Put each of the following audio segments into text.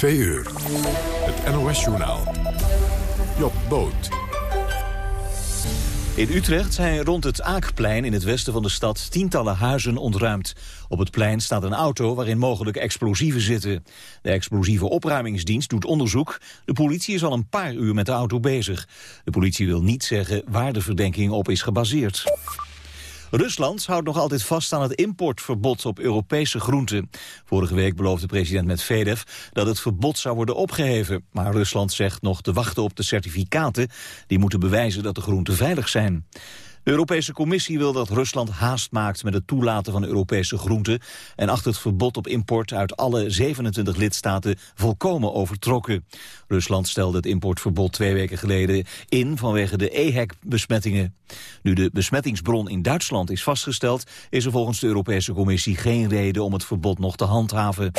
Twee uur. Het NOS-journaal. Job Boot. In Utrecht zijn rond het Aakplein in het westen van de stad tientallen huizen ontruimd. Op het plein staat een auto waarin mogelijk explosieven zitten. De explosieve opruimingsdienst doet onderzoek. De politie is al een paar uur met de auto bezig. De politie wil niet zeggen waar de verdenking op is gebaseerd. Rusland houdt nog altijd vast aan het importverbod op Europese groenten. Vorige week beloofde president Medvedev dat het verbod zou worden opgeheven. Maar Rusland zegt nog te wachten op de certificaten... die moeten bewijzen dat de groenten veilig zijn. De Europese Commissie wil dat Rusland haast maakt met het toelaten van Europese groenten en acht het verbod op import uit alle 27 lidstaten volkomen overtrokken. Rusland stelde het importverbod twee weken geleden in vanwege de EHEC-besmettingen. Nu de besmettingsbron in Duitsland is vastgesteld, is er volgens de Europese Commissie geen reden om het verbod nog te handhaven.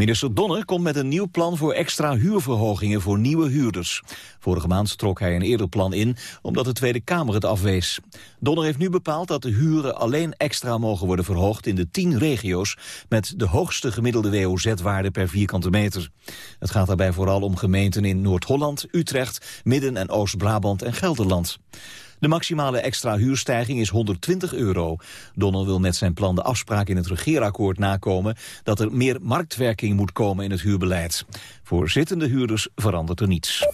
Minister Donner komt met een nieuw plan voor extra huurverhogingen voor nieuwe huurders. Vorige maand trok hij een eerder plan in, omdat de Tweede Kamer het afwees. Donner heeft nu bepaald dat de huren alleen extra mogen worden verhoogd in de tien regio's met de hoogste gemiddelde WOZ-waarde per vierkante meter. Het gaat daarbij vooral om gemeenten in Noord-Holland, Utrecht, Midden- en Oost-Brabant en Gelderland. De maximale extra huurstijging is 120 euro. Donner wil met zijn plan de afspraak in het regeerakkoord nakomen... dat er meer marktwerking moet komen in het huurbeleid. Voor zittende huurders verandert er niets.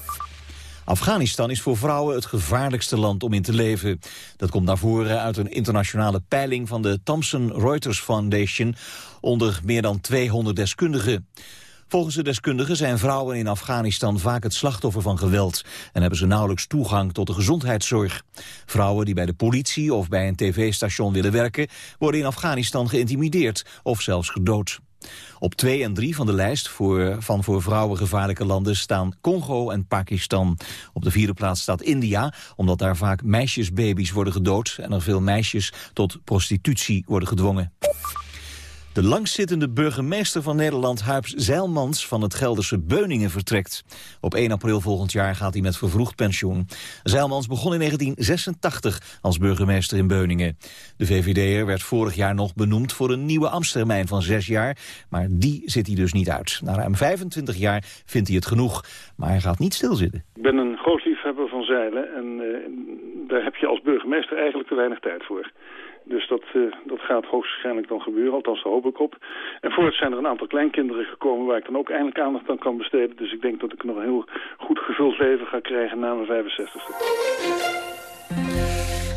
Afghanistan is voor vrouwen het gevaarlijkste land om in te leven. Dat komt naar voren uit een internationale peiling van de Thomson Reuters Foundation onder meer dan 200 deskundigen. Volgens de deskundigen zijn vrouwen in Afghanistan vaak het slachtoffer van geweld en hebben ze nauwelijks toegang tot de gezondheidszorg. Vrouwen die bij de politie of bij een tv-station willen werken worden in Afghanistan geïntimideerd of zelfs gedood. Op 2 en 3 van de lijst voor, van voor vrouwen gevaarlijke landen staan Congo en Pakistan. Op de vierde plaats staat India, omdat daar vaak meisjesbaby's worden gedood... en er veel meisjes tot prostitutie worden gedwongen. De langzittende burgemeester van Nederland, Huibs Zeilmans van het Gelderse Beuningen vertrekt. Op 1 april volgend jaar gaat hij met vervroegd pensioen. Zeilmans begon in 1986 als burgemeester in Beuningen. De VVD'er werd vorig jaar nog benoemd voor een nieuwe ambtstermijn van zes jaar. Maar die zit hij dus niet uit. Na ruim 25 jaar vindt hij het genoeg. Maar hij gaat niet stilzitten. Ik ben een groot liefhebber van zeilen en uh, daar heb je als burgemeester eigenlijk te weinig tijd voor. Dus dat, uh, dat gaat hoogstwaarschijnlijk dan gebeuren, althans daar hoop ik op. En voorts zijn er een aantal kleinkinderen gekomen waar ik dan ook eindelijk aandacht aan kan besteden. Dus ik denk dat ik nog een heel goed gevuld leven ga krijgen na mijn 65ste.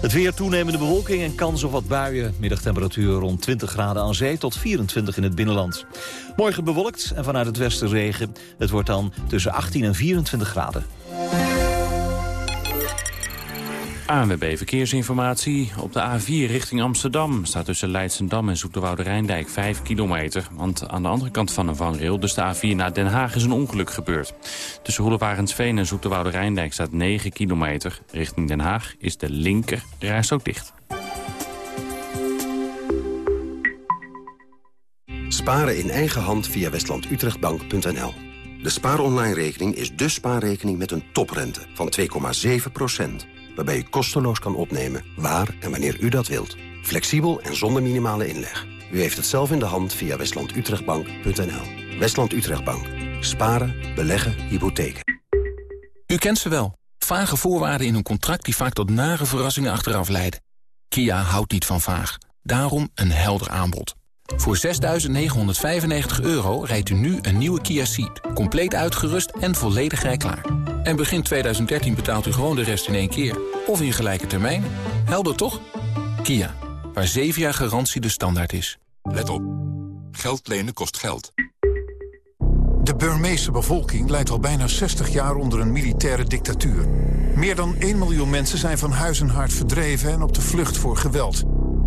Het weer toenemende bewolking en kans op wat buien. Middagtemperatuur rond 20 graden aan zee tot 24 in het binnenland. Morgen bewolkt en vanuit het westen regen. Het wordt dan tussen 18 en 24 graden. ANWB Verkeersinformatie. Op de A4 richting Amsterdam staat tussen Leidsendam en Zoeterwoude Rijndijk 5 kilometer. Want aan de andere kant van de vangrail, dus de A4 naar Den Haag, is een ongeluk gebeurd. Tussen Roelewarensveen en Zoeterwoude Rijndijk staat 9 kilometer. Richting Den Haag is de linker reis ook dicht. Sparen in eigen hand via westlandutrechtbank.nl. De spaaronline-rekening is de spaarrekening met een toprente van 2,7 waarbij u kosteloos kan opnemen waar en wanneer u dat wilt. Flexibel en zonder minimale inleg. U heeft het zelf in de hand via westlandutrechtbank.nl. Westland Utrechtbank. Sparen, beleggen, hypotheken. U kent ze wel. Vage voorwaarden in een contract die vaak tot nare verrassingen achteraf leiden. Kia houdt niet van vaag. Daarom een helder aanbod. Voor 6.995 euro rijdt u nu een nieuwe Kia Ceed. Compleet uitgerust en volledig rijklaar. En begin 2013 betaalt u gewoon de rest in één keer. Of in gelijke termijn. Helder toch? Kia, waar 7 jaar garantie de standaard is. Let op. Geld lenen kost geld. De Burmeese bevolking leidt al bijna 60 jaar onder een militaire dictatuur. Meer dan 1 miljoen mensen zijn van huis en hart verdreven en op de vlucht voor geweld.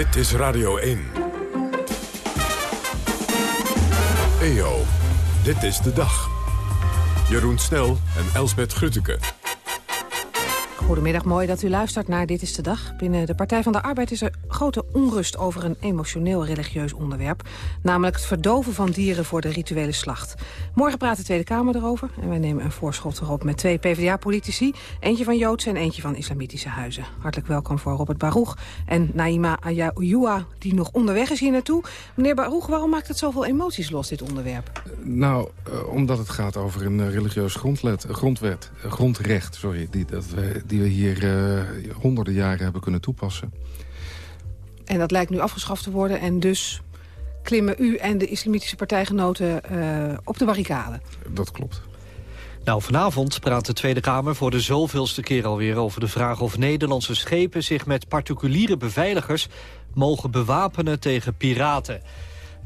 Dit is Radio 1. EO, dit is de dag. Jeroen Snel en Elsbeth Grutteke. Goedemiddag, mooi dat u luistert naar Dit is de Dag. Binnen de Partij van de Arbeid is er grote onrust over een emotioneel religieus onderwerp. Namelijk het verdoven van dieren voor de rituele slacht. Morgen praat de Tweede Kamer erover. En wij nemen een voorschot erop met twee PvdA-politici. Eentje van Joodse en eentje van Islamitische huizen. Hartelijk welkom voor Robert Baruch en Naima Ayaoua, die nog onderweg is hier naartoe. Meneer Baruch, waarom maakt het zoveel emoties los, dit onderwerp? Nou, uh, omdat het gaat over een uh, religieus grondwet, grondwet uh, grondrecht, sorry, die, dat we, die we hier honderden jaren hebben kunnen toepassen. En dat lijkt nu afgeschaft te worden en dus klimmen u en de islamitische partijgenoten uh, op de barricade. Dat klopt. Nou, vanavond praat de Tweede Kamer voor de zoveelste keer alweer over de vraag of Nederlandse schepen zich met particuliere beveiligers mogen bewapenen tegen piraten.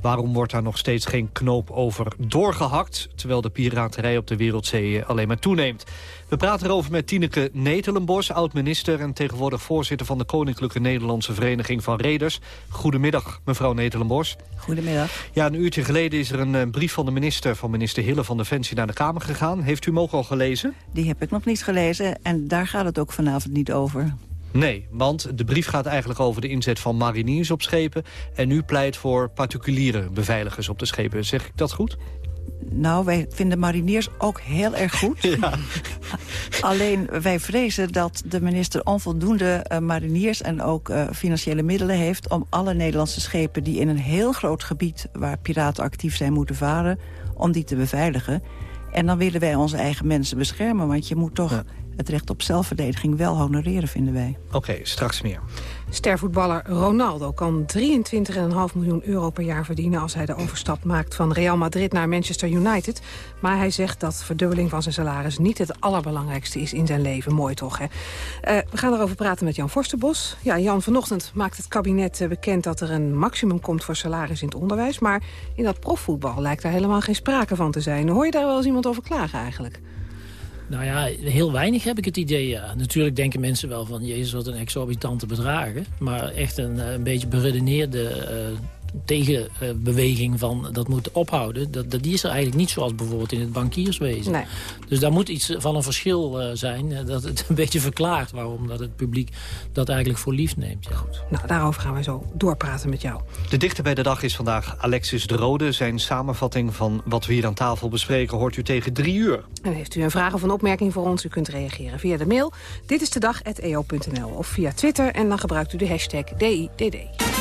Waarom wordt daar nog steeds geen knoop over doorgehakt... terwijl de piraterij op de wereldzee alleen maar toeneemt? We praten erover met Tineke Netelenbos, oud-minister... en tegenwoordig voorzitter van de Koninklijke Nederlandse Vereniging van Reders. Goedemiddag, mevrouw Netelenbos. Goedemiddag. Ja, een uurtje geleden is er een brief van de minister... van minister Hille van Defensie naar de Kamer gegaan. Heeft u hem ook al gelezen? Die heb ik nog niet gelezen en daar gaat het ook vanavond niet over. Nee, want de brief gaat eigenlijk over de inzet van mariniers op schepen... en u pleit voor particuliere beveiligers op de schepen. Zeg ik dat goed? Nou, wij vinden mariniers ook heel erg goed. Ja. Alleen wij vrezen dat de minister onvoldoende uh, mariniers... en ook uh, financiële middelen heeft om alle Nederlandse schepen... die in een heel groot gebied waar piraten actief zijn moeten varen... om die te beveiligen. En dan willen wij onze eigen mensen beschermen. Want je moet toch ja het recht op zelfverdediging wel honoreren, vinden wij. Oké, okay, straks meer. Stervoetballer Ronaldo kan 23,5 miljoen euro per jaar verdienen... als hij de overstap maakt van Real Madrid naar Manchester United. Maar hij zegt dat verdubbeling van zijn salaris niet het allerbelangrijkste is in zijn leven. Mooi toch, hè? Uh, we gaan erover praten met Jan Forsterbos. Ja, Jan, vanochtend maakt het kabinet uh, bekend dat er een maximum komt voor salaris in het onderwijs. Maar in dat profvoetbal lijkt daar helemaal geen sprake van te zijn. Hoor je daar wel eens iemand over klagen eigenlijk? Nou ja, heel weinig heb ik het idee. Natuurlijk denken mensen wel van, jezus, wat een exorbitante bedragen. Maar echt een, een beetje beredeneerde uh, tegenbeweging van dat moet ophouden... Dat, dat, die is er eigenlijk niet zoals bijvoorbeeld in het bankierswezen. Nee. Dus daar moet iets van een verschil uh, zijn. Uh, dat het een beetje verklaart waarom dat het publiek dat eigenlijk voor lief neemt. Ja. Goed. Nou, daarover gaan wij zo doorpraten met jou. De dichter bij de dag is vandaag Alexis de Rode. Zijn samenvatting van wat we hier aan tafel bespreken hoort u tegen drie uur. En heeft u een vraag of een opmerking voor ons? U kunt reageren via de mail. Dit is de dag@eo.nl of via Twitter en dan gebruikt u de hashtag DIDD.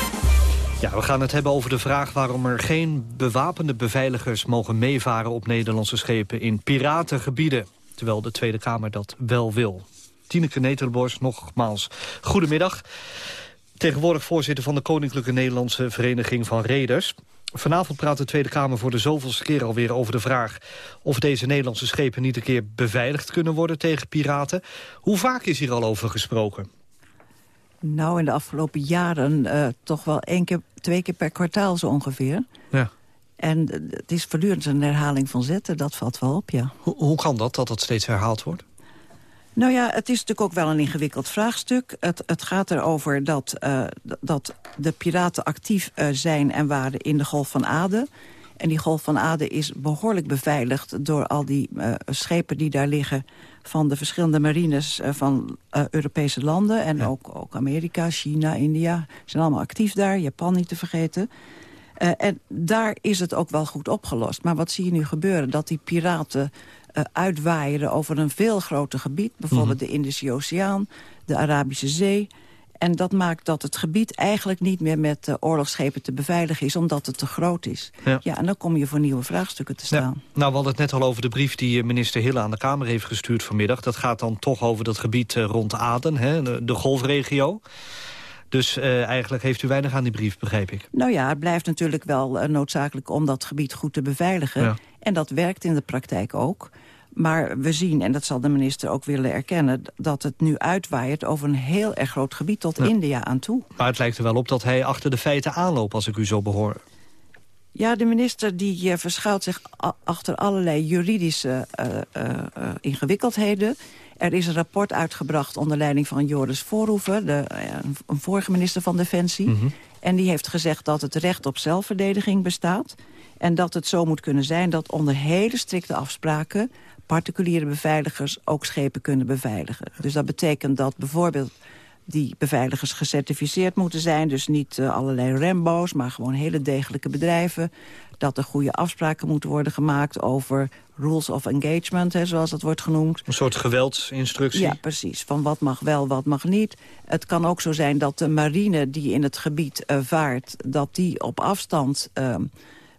Ja, we gaan het hebben over de vraag waarom er geen bewapende beveiligers mogen meevaren op Nederlandse schepen in piratengebieden. Terwijl de Tweede Kamer dat wel wil. Tineke Netelenbos, nogmaals, goedemiddag. Tegenwoordig voorzitter van de Koninklijke Nederlandse Vereniging van Reders. Vanavond praat de Tweede Kamer voor de zoveelste keer alweer over de vraag... of deze Nederlandse schepen niet een keer beveiligd kunnen worden tegen piraten. Hoe vaak is hier al over gesproken? Nou, in de afgelopen jaren uh, toch wel één keer, twee keer per kwartaal zo ongeveer. Ja. En het is voortdurend een herhaling van zetten, dat valt wel op, ja. Hoe, hoe kan dat, dat dat steeds herhaald wordt? Nou ja, het is natuurlijk ook wel een ingewikkeld vraagstuk. Het, het gaat erover dat, uh, dat de piraten actief zijn en waren in de Golf van Aden. En die Golf van Aden is behoorlijk beveiligd... door al die uh, schepen die daar liggen van de verschillende marines uh, van uh, Europese landen. En ook, ook Amerika, China, India zijn allemaal actief daar. Japan niet te vergeten. Uh, en daar is het ook wel goed opgelost. Maar wat zie je nu gebeuren? Dat die piraten uh, uitwaaieren over een veel groter gebied. Bijvoorbeeld mm -hmm. de Indische Oceaan, de Arabische Zee. En dat maakt dat het gebied eigenlijk niet meer met uh, oorlogsschepen te beveiligen is... omdat het te groot is. Ja. ja. en dan kom je voor nieuwe vraagstukken te staan. Ja. Nou, we hadden het net al over de brief die minister Hille aan de Kamer heeft gestuurd vanmiddag. Dat gaat dan toch over dat gebied uh, rond Aden, hè, de, de golfregio. Dus uh, eigenlijk heeft u weinig aan die brief, begreep ik. Nou ja, het blijft natuurlijk wel uh, noodzakelijk om dat gebied goed te beveiligen. Ja. En dat werkt in de praktijk ook. Maar we zien, en dat zal de minister ook willen erkennen... dat het nu uitwaait over een heel erg groot gebied tot ja. India aan toe. Maar het lijkt er wel op dat hij achter de feiten aanloopt, als ik u zo behoor. Ja, de minister die uh, verschuilt zich achter allerlei juridische ingewikkeldheden... Er is een rapport uitgebracht onder leiding van Joris Voorhoeven... De, een vorige minister van Defensie. Mm -hmm. En die heeft gezegd dat het recht op zelfverdediging bestaat. En dat het zo moet kunnen zijn dat onder hele strikte afspraken... particuliere beveiligers ook schepen kunnen beveiligen. Dus dat betekent dat bijvoorbeeld die beveiligers gecertificeerd moeten zijn. Dus niet uh, allerlei Rambo's, maar gewoon hele degelijke bedrijven. Dat er goede afspraken moeten worden gemaakt over rules of engagement, hè, zoals dat wordt genoemd. Een soort geweldsinstructie? Ja, precies. Van wat mag wel, wat mag niet. Het kan ook zo zijn dat de marine die in het gebied uh, vaart... dat die op afstand uh,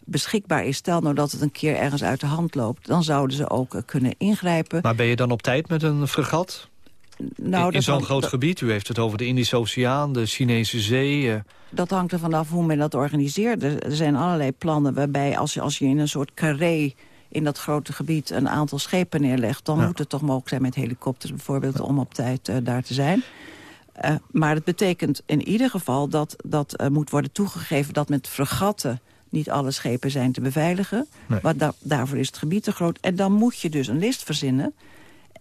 beschikbaar is. Stel nou dat het een keer ergens uit de hand loopt... dan zouden ze ook uh, kunnen ingrijpen. Maar ben je dan op tijd met een fregat? Nou, in in zo'n groot gebied, u heeft het over de Indische Oceaan, de Chinese Zee... Uh... Dat hangt er vanaf hoe men dat organiseert. Er, zijn allerlei plannen waarbij als je, als je in een soort carré in dat grote gebied een aantal schepen neerlegt... dan ja. moet het toch mogelijk zijn met helikopters bijvoorbeeld... Om op tijd uh, daar te zijn. Uh, maar het betekent in ieder geval dat, dat moet worden toegegeven... dat met fregatten niet alle schepen zijn te beveiligen. Nee. Da daarvoor is het gebied te groot. En dan moet je dus een list verzinnen...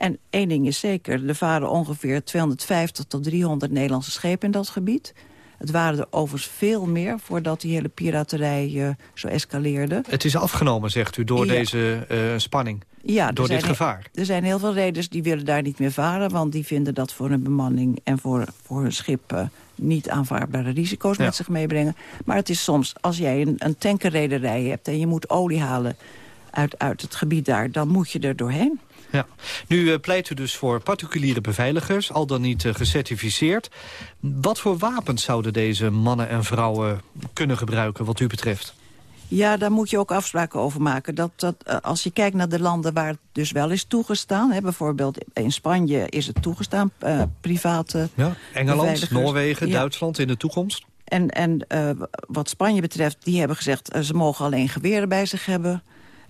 En één ding is zeker, er varen ongeveer 250 tot 300 Nederlandse schepen in dat gebied. Het waren er overigens veel meer voordat die hele piraterij uh, zo escaleerde. Het is afgenomen, zegt u, door ja. deze uh, spanning? Ja, door dit gevaar? Er zijn heel veel reders die willen daar niet meer varen... want die vinden dat voor hun bemanning en voor, voor hun schip... Uh, niet aanvaardbare risico's ja. met zich meebrengen. Maar het is soms, als jij een, een tankerrederij hebt... en je moet olie halen uit, uit het gebied daar... dan moet je er doorheen. Ja. Nu uh, pleit u dus voor particuliere beveiligers, al dan niet uh, gecertificeerd. Wat voor wapens zouden deze mannen en vrouwen kunnen gebruiken wat u betreft? Ja, daar moet je ook afspraken over maken. Dat, dat, uh, als je kijkt naar de landen waar het dus wel is toegestaan... Hè, bijvoorbeeld in Spanje is het toegestaan, private ja, Engeland, Noorwegen, ja. Duitsland in de toekomst? En, en wat Spanje betreft, die hebben gezegd... ze mogen alleen geweren bij zich hebben...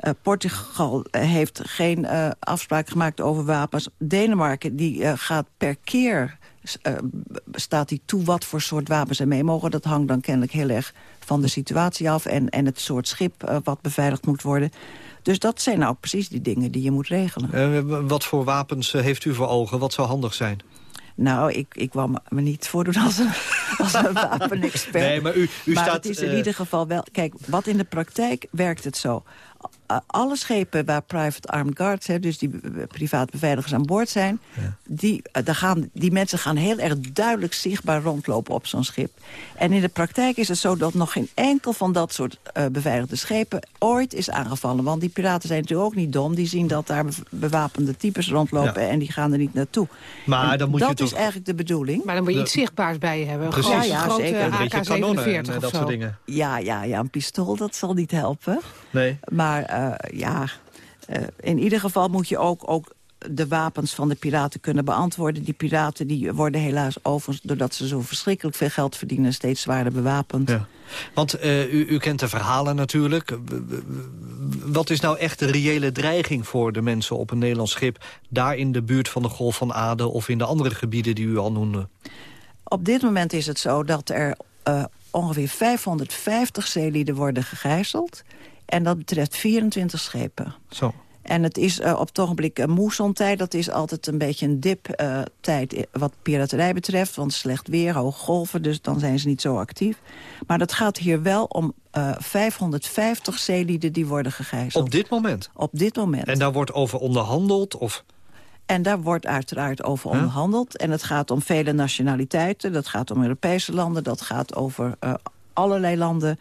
Uh, Portugal heeft geen uh, afspraak gemaakt over wapens. Denemarken die, uh, gaat per keer staat die toe wat voor soort wapens er mee mogen. Dat hangt dan kennelijk heel erg van de situatie af... en, en het soort schip wat beveiligd moet worden. Dus dat zijn nou precies die dingen die je moet regelen. wat voor wapens heeft u voor ogen? Wat zou handig zijn? Nou, ik, ik wou me niet voordoen als een, als een wapenexpert. Nee, maar u, u maar staat... het is in uh... ieder geval wel... Kijk, wat in de praktijk werkt het zo. Alle schepen waar private armed guards, hè, dus die privaat beveiligers aan boord zijn... Ja. Die, uh, daar gaan, die mensen gaan heel erg duidelijk zichtbaar rondlopen op zo'n schip. En in de praktijk is het zo dat nog geen enkel van dat soort uh, beveiligde schepen ooit is aangevallen. Want die piraten zijn natuurlijk ook niet dom. Die zien dat daar bewapende types rondlopen ja. en die gaan er niet naartoe. Maar en dan moet dat je toch... is eigenlijk de bedoeling. Maar dan moet je iets zichtbaars bij je hebben. Precies. Ja, ja, grote zeker. AK-47 en, of dat soort dingen. Ja, ja, ja, een pistool, dat zal niet helpen. Nee. Maar uh, ja, uh, in ieder geval moet je ook, ook de wapens van de piraten kunnen beantwoorden. Die piraten die worden helaas overigens, doordat ze zo verschrikkelijk veel geld verdienen... steeds zwaarder bewapend. Ja. Want uh, u, u, kent de verhalen natuurlijk. Wat is nou echt de reële dreiging voor de mensen op een Nederlands schip... daar in de buurt van de Golf van Aden of in de andere gebieden die u al noemde? Op dit moment is het zo dat er uh, ongeveer 550 zeelieden worden gegijzeld... En dat betreft 24 schepen. Zo. En het is uh, op het ogenblik een moessontijd. Dat is altijd een beetje een dip-tijd uh, wat piraterij betreft. Want slecht weer, hoge golven, dus dan zijn ze niet zo actief. Maar dat gaat hier wel om uh, 550 zeelieden die worden gegijzeld. Op dit moment? Op dit moment. En daar wordt over onderhandeld? Of... En daar wordt uiteraard over onderhandeld. En het gaat om vele nationaliteiten. Dat gaat om Europese landen. Dat gaat over uh, allerlei landen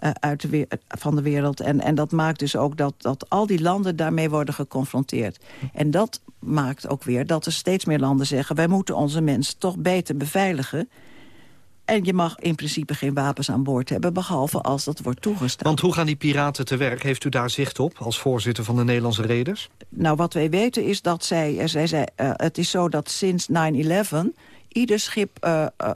uh, uit de weer, van de wereld. En, en dat maakt dus ook dat, dat al die landen daarmee worden geconfronteerd. En dat maakt ook weer dat er steeds meer landen zeggen... wij moeten onze mensen toch beter beveiligen... En je mag in principe geen wapens aan boord hebben... behalve als dat wordt toegestaan. Want hoe gaan die piraten te werk? Heeft u daar zicht op als voorzitter van de Nederlandse reders? Nou, wat wij weten is dat zij... zij, zij uh, het is zo dat sinds 9-11 ieder schip... Uh, uh,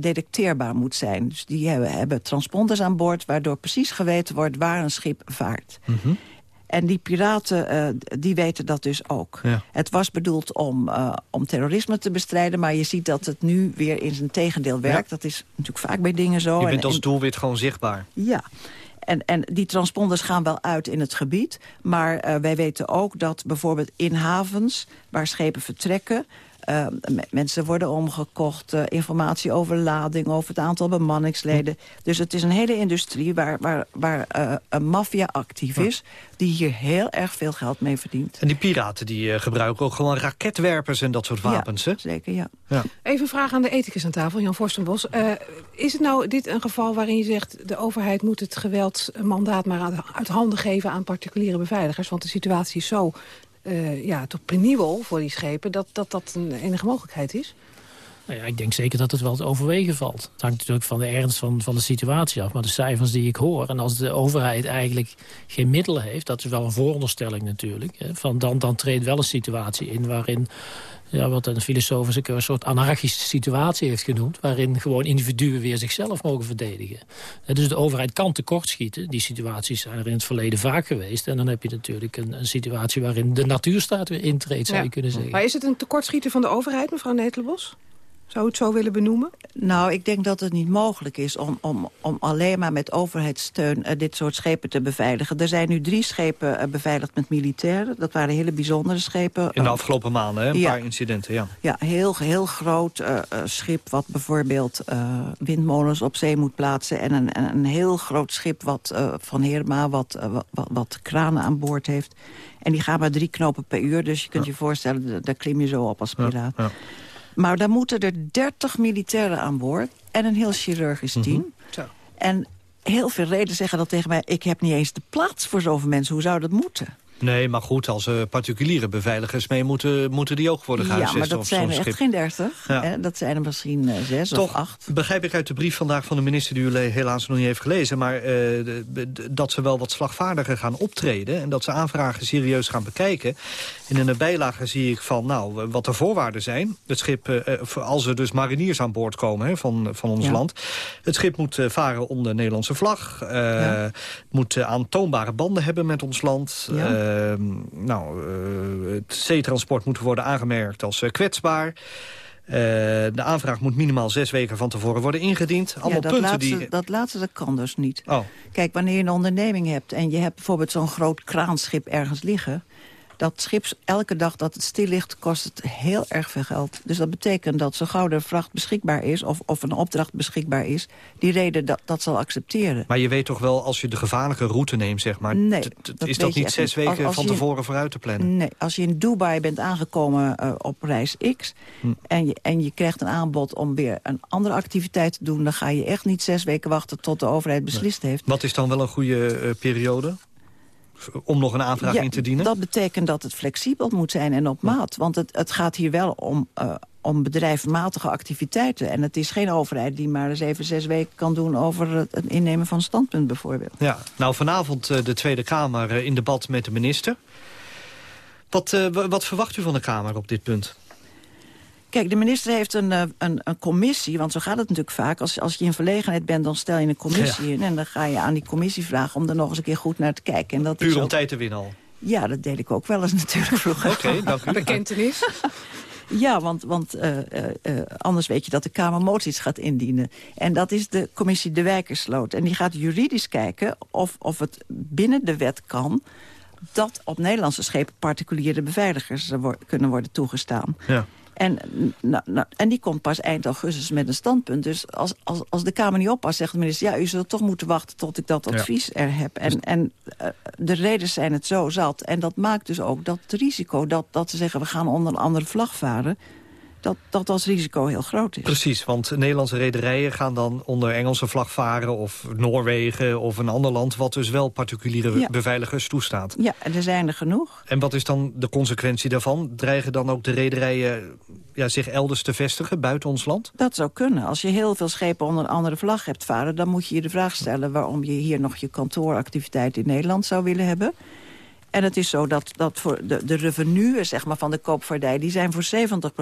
detecteerbaar moet zijn. Dus die hebben, hebben, transponders aan boord... waardoor precies geweten wordt waar een schip vaart. Mm -hmm. En die piraten, uh, die weten dat dus ook. Ja. Het was bedoeld om, uh, om terrorisme te bestrijden... maar je ziet dat het nu weer in zijn tegendeel werkt. Ja. Dat is natuurlijk vaak bij dingen zo. Je bent als doelwit gewoon zichtbaar. Ja. En, en die transponders gaan wel uit in het gebied. Maar uh, wij weten ook dat bijvoorbeeld in havens... waar schepen vertrekken... Uh, mensen worden omgekocht, uh, informatie over lading, over het aantal bemanningsleden. Hm. Dus het is een hele industrie waar, waar, waar uh, een maffia actief is... die hier heel erg veel geld mee verdient. En die piraten die gebruiken ook gewoon raketwerpers en dat soort wapens, ja, hè? zeker, ja. ja. Even een vraag aan de ethicus aan tafel, Jan Forstenbos. is het nou dit een geval waarin je zegt... de overheid moet het geweldsmandaat maar uit handen geven aan particuliere beveiligers? Want de situatie is zo uh, ja, toch penibel voor die schepen... dat dat, dat een enige mogelijkheid is? Nou ja, ik denk zeker dat het wel te overwegen valt. Het hangt natuurlijk van de ernst van, van de situatie af. Maar de cijfers die ik hoor... en als de overheid eigenlijk geen middelen heeft... dat is wel een vooronderstelling natuurlijk... Hè, van dan, dan treedt wel een situatie in waarin ja, wat een filosoof een soort anarchische situatie heeft genoemd... waarin gewoon individuen weer zichzelf mogen verdedigen. Dus de overheid kan tekortschieten. Die situaties zijn er in het verleden vaak geweest. En dan heb je natuurlijk een, een situatie waarin de natuurstaat weer intreedt, zou ja. je kunnen zeggen. Maar is het een tekortschieten van de overheid, mevrouw Netelenbos? Zou u het zo willen benoemen? Nou, ik denk dat het niet mogelijk is om, om, om alleen maar met overheidssteun uh, dit soort schepen te beveiligen. Er zijn nu drie schepen uh, beveiligd met militairen. Dat waren hele bijzondere schepen. In de afgelopen maanden, hè? een ja. paar incidenten, ja. Ja, heel, heel groot uh, schip wat bijvoorbeeld windmolens op zee moet plaatsen. En een, een heel groot schip wat, van Heerma wat, wat, wat kranen aan boord heeft. En die gaan maar drie knopen per uur. Dus je kunt ja. je voorstellen, daar klim je zo op als piraat. Ja, maar dan moeten er 30 militairen aan boord en een heel chirurgisch team. Mm -hmm. En heel veel reden zeggen dat tegen mij... ik heb niet eens de plaats voor zoveel mensen. Hoe zou dat moeten? Nee, maar goed, als er particuliere beveiligers mee moeten... moeten die ook worden gehuisvest Ja, maar dat zijn er echt geen dertig. Ja. Dat zijn er misschien uh, zes Toch, of acht. begrijp ik uit de brief vandaag van de minister... die u helaas nog niet heeft gelezen... maar uh, de, dat ze wel wat slagvaardiger gaan optreden... en dat ze aanvragen serieus gaan bekijken. En in de bijlage zie ik van, nou, wat de voorwaarden zijn. Het schip, uh, als er dus mariniers aan boord komen hè, van, van ons ja. land... het schip moet varen onder Nederlandse vlag... Ja. moet aantoonbare banden hebben met ons land... Ja. Uh, nou, uh, het zeetransport moet worden aangemerkt als uh, kwetsbaar. Uh, de aanvraag moet minimaal zes weken van tevoren worden ingediend. Allemaal ja, dat punten laatste, die... Dat laatste dat kan dus niet. Oh. Kijk, wanneer je een onderneming hebt... en je hebt bijvoorbeeld zo'n groot kraanschip ergens liggen... dat schip elke dag dat het stil ligt, kost het heel erg veel geld. Dus dat betekent dat zo gauw de vracht beschikbaar is... of, of een opdracht beschikbaar is, die reden dat, dat zal accepteren. Maar je weet toch wel, als je de gevaarlijke route neemt, zeg maar... Nee, dat is dat niet zes weken als, als van tevoren vooruit te plannen? Nee, als je in Dubai bent aangekomen uh, op reis X... Hm. En, je, en je krijgt een aanbod om weer een andere activiteit te doen... dan ga je echt niet zes weken wachten tot de overheid beslist nee. heeft. Wat is dan wel een goede uh, periode? Om nog een aanvraag ja, in te dienen? Dat betekent dat het flexibel moet zijn en op maat. Want het, het gaat hier wel om, uh, om bedrijfsmatige activiteiten. En het is geen overheid die maar eens even zes weken kan doen... over het innemen van standpunt bijvoorbeeld. Ja, nou vanavond uh, de Tweede Kamer uh, in debat met de minister. Wat, wat verwacht u van de Kamer op dit punt? Kijk, de minister heeft een, een, een, commissie, want zo gaat het natuurlijk vaak. Als, als je in verlegenheid bent, dan stel je een commissie ja. in... en dan ga je aan die commissie vragen om er nog eens een keer goed naar te kijken. En dat Puur is om ook... tijd te winnen al? Ja, dat deed ik ook wel eens natuurlijk vroeger. Oké, okay, dank u. Bekentenis. Ja, want, want uh, uh, anders weet je dat de Kamer moties gaat indienen. En dat is de commissie De Wijkersloot. En die gaat juridisch kijken of, of het binnen de wet kan dat op Nederlandse schepen particuliere beveiligers kunnen worden toegestaan. Ja. En, nou, nou, en die komt pas eind augustus met een standpunt. Dus als, als, als de Kamer niet oppast, zegt de minister... ja, u zult toch moeten wachten tot ik dat advies er heb. En, en uh, de redenen zijn het zo zat. En dat maakt dus ook dat het risico dat, dat ze zeggen... we gaan onder een andere vlag varen dat, dat als risico heel groot is. Precies, want Nederlandse rederijen gaan dan onder Engelse vlag varen... of Noorwegen of een ander land... wat dus wel particuliere beveiligers toestaat. Ja, en er zijn er genoeg. En wat is dan de consequentie daarvan? Dreigen dan ook de rederijen ja, zich elders te vestigen buiten ons land? Dat zou kunnen. Als je heel veel schepen onder een andere vlag hebt varen... dan moet je je de vraag stellen waarom je hier nog je kantooractiviteit in Nederland zou willen hebben... En het is zo dat, dat voor de, de revenue zeg maar, van de koopvaardij... die zijn voor 70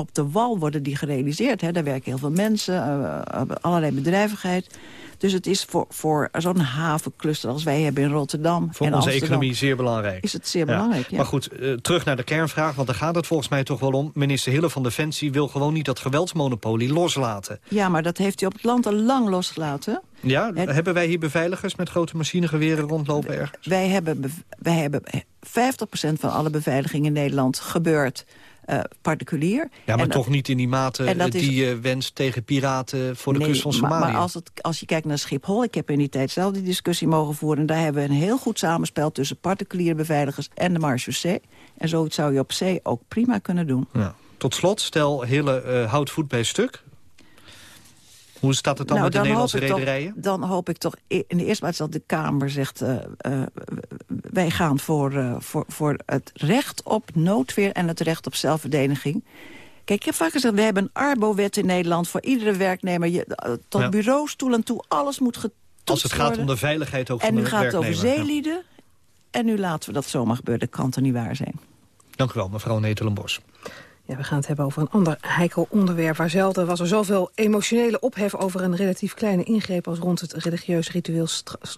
op de wal worden die gerealiseerd. Hè. Daar werken heel veel mensen, uh, allerlei bedrijvigheid. Dus het is voor, voor zo'n havencluster als wij hebben in Rotterdam Voor en onze economie zeer belangrijk. Is het zeer belangrijk, ja. Maar goed, uh, terug naar de kernvraag, want daar gaat het volgens mij toch wel om. Minister Hille van Defensie wil gewoon niet dat geweldsmonopolie loslaten. Ja, maar dat heeft hij op het land al lang losgelaten. Ja, hebben wij hier beveiligers met grote machinegeweren rondlopen ergens? Wij hebben, wij hebben 50% van alle beveiliging in Nederland gebeurd uh, particulier. Ja, maar toch niet in die mate die je uh, wenst tegen piraten voor de nee, kust van Somalië. Maar, maar als, het, als je kijkt naar Schiphol, ik heb in die tijd zelf die discussie mogen voeren... en daar hebben we een heel goed samenspel tussen particuliere beveiligers en de marechaussee. En zoiets zou je op zee ook prima kunnen doen. Ja. Tot slot, stel Hille uh, houdt voet bij stuk. Hoe staat het dan nou, met de Nederlandse rederijen? Dan hoop ik toch in de eerste plaats dat de Kamer zegt... Uh, uh, wij gaan voor, uh, voor, voor het recht op noodweer en het recht op zelfverdediging. Kijk, ik heb vaak gezegd, we hebben een Arbo-wet in Nederland... voor iedere werknemer, je, tot ja. bureaustoel en toe, alles moet getoetst Als het gaat worden. om de veiligheid ook en van de werknemer. En nu gaat het over ja. zeelieden. En nu laten we dat zomaar gebeuren. Dat kan toch niet waar zijn. Dank u wel, mevrouw Netelenbos. Ja, we gaan het hebben over een ander heikel onderwerp. Waar zelden was er zoveel emotionele ophef over een relatief kleine ingreep... als rond het religieus ritueel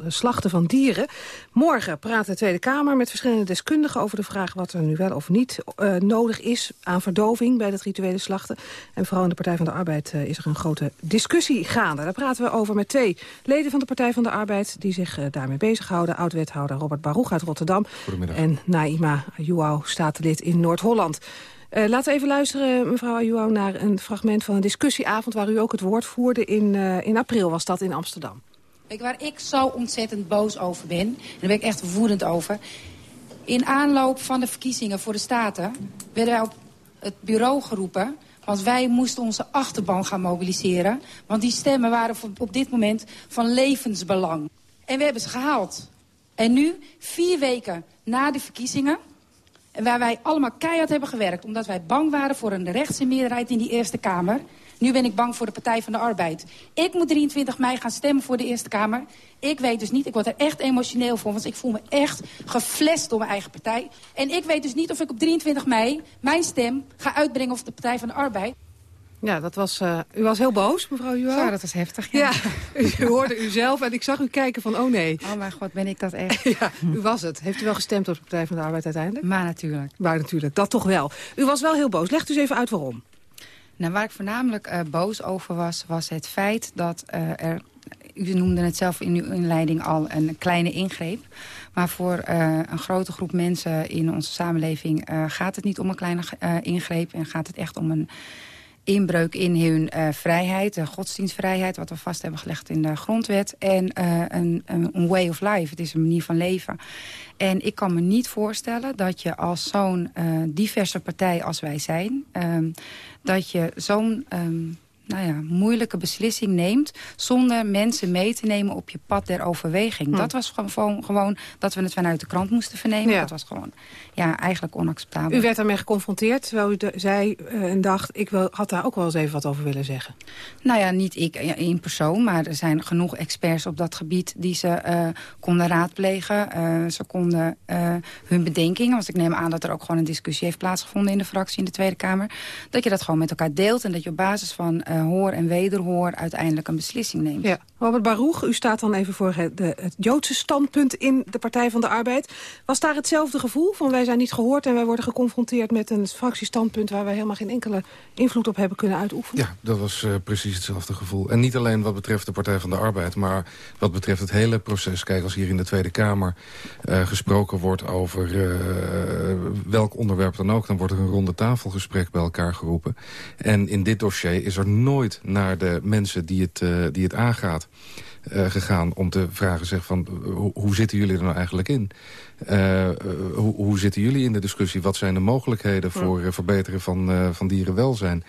slachten van dieren. Morgen praat de Tweede Kamer met verschillende deskundigen... over de vraag wat er nu wel of niet uh, nodig is aan verdoving bij dat rituele slachten. En vooral in de Partij van de Arbeid uh, is er een grote discussie gaande. Daar praten we over met twee leden van de Partij van de Arbeid... die zich uh, daarmee bezighouden. Oud-wethouder Robert Baruch uit Rotterdam. En Naima Jouw, statenlid in Noord-Holland. Uh, laten we even luisteren, mevrouw Ayuau, naar een fragment van een discussieavond... waar u ook het woord voerde. In, uh, in april was dat in Amsterdam. Waar ik zo ontzettend boos over ben, en daar ben ik echt woedend over... in aanloop van de verkiezingen voor de Staten werden wij op het bureau geroepen... want wij moesten onze achterban gaan mobiliseren. Want die stemmen waren op dit moment van levensbelang. En we hebben ze gehaald. En nu, vier weken na de verkiezingen... Waar wij allemaal keihard hebben gewerkt... omdat wij bang waren voor een rechtse meerderheid in die Eerste Kamer. Nu ben ik bang voor de Partij van de Arbeid. Ik moet 23 mei gaan stemmen voor de Eerste Kamer. Ik weet dus niet, ik word er echt emotioneel voor... want ik voel me echt geflest door mijn eigen partij. En ik weet dus niet of ik op 23 mei mijn stem ga uitbrengen... of de Partij van de Arbeid. Ja, dat was, uh, u was heel boos, mevrouw Juwel. Ja, dat was heftig, ja. ja. u hoorde u zelf en ik zag u kijken van, oh nee. Oh mijn god, ben ik dat echt. ja, u was het. Heeft u wel gestemd op de Partij van de Arbeid uiteindelijk? Maar natuurlijk. Maar natuurlijk, dat toch wel. U was wel heel boos. Legt u eens even uit waarom. Nou, waar ik voornamelijk uh, boos over was, was het feit dat uh, er... U noemde het zelf in uw inleiding al een kleine ingreep. Maar voor uh, een grote groep mensen in onze samenleving gaat het niet om een kleine ingreep. En gaat het echt om een inbreuk in hun uh, vrijheid, de godsdienstvrijheid... wat we vast hebben gelegd in de grondwet. En uh, een, een way of life, het is een manier van leven. En ik kan me niet voorstellen dat je als zo'n uh, diverse partij als wij zijn... Um, dat je zo'n... Um, nou ja, moeilijke beslissing neemt... zonder mensen mee te nemen op je pad der overweging. Hm. Dat was gewoon, gewoon dat we het vanuit de krant moesten vernemen. Ja. Dat was gewoon ja, eigenlijk onacceptabel. U werd daarmee geconfronteerd, terwijl u zei uh, en dacht... ik wil, had daar ook wel eens even wat over willen zeggen. Nou ja, niet ik in persoon, maar er zijn genoeg experts op dat gebied... die ze uh, konden raadplegen. Uh, ze konden hun bedenkingen, want ik neem aan dat er ook gewoon een discussie heeft plaatsgevonden... in de fractie in de Tweede Kamer. Dat je dat gewoon met elkaar deelt en dat je op basis van hoor en wederhoor uiteindelijk een beslissing neemt. Ja. Robert Baruch, u staat dan even voor het, het Joodse standpunt in de Partij van de Arbeid. Was daar hetzelfde gevoel van wij zijn niet gehoord en wij worden geconfronteerd met een fractiestandpunt waar wij helemaal geen enkele invloed op hebben kunnen uitoefenen? Ja, dat was uh, precies hetzelfde gevoel. En niet alleen wat betreft de Partij van de Arbeid, maar wat betreft het hele proces. Kijk, als hier in de Tweede Kamer uh, gesproken wordt over uh, welk onderwerp dan ook, dan wordt er een ronde tafelgesprek bij elkaar geroepen. En in dit dossier is er nooit naar de mensen die het, die het aangaat uh, gegaan om te vragen zeg van, hoe, hoe, zitten jullie er nou eigenlijk in? Uh, hoe, hoe, zitten jullie in de discussie? Wat zijn de mogelijkheden voor uh, verbeteren van, van dierenwelzijn?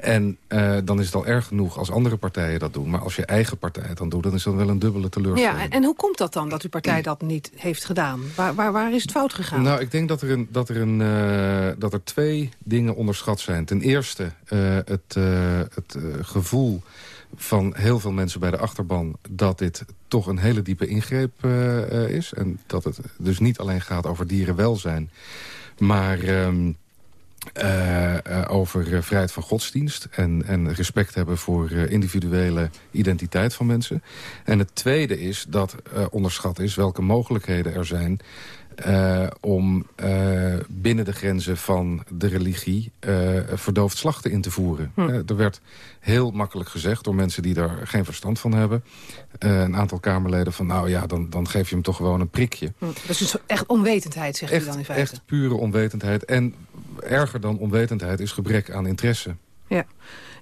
En dan is het al erg genoeg als andere partijen dat doen. Maar als je eigen partij het dan doet, dan is dat wel een dubbele teleurstelling. Ja, en, en hoe komt dat dan dat uw partij dat niet heeft gedaan? Waar, waar, waar is het fout gegaan? Nou, ik denk dat er, een, dat er, een, dat er twee dingen onderschat zijn. Ten eerste het, het gevoel van heel veel mensen bij de achterban... dat dit toch een hele diepe ingreep uh, is. En dat het dus niet alleen gaat over dierenwelzijn... maar um, uh, over vrijheid van godsdienst... En, en respect hebben voor individuele identiteit van mensen. En het tweede is dat onderschat is welke mogelijkheden er zijn... Uh, om uh, binnen de grenzen van de religie uh, verdoofd slachten in te voeren. Hm. er werd heel makkelijk gezegd door mensen die daar geen verstand van hebben. een aantal Kamerleden van nou ja, dan, dan geef je hem toch gewoon een prikje. Hm. Dat is dus echt onwetendheid, zegt echt, u dan in feite. Echt pure onwetendheid. En erger dan onwetendheid is gebrek aan interesse. Ja.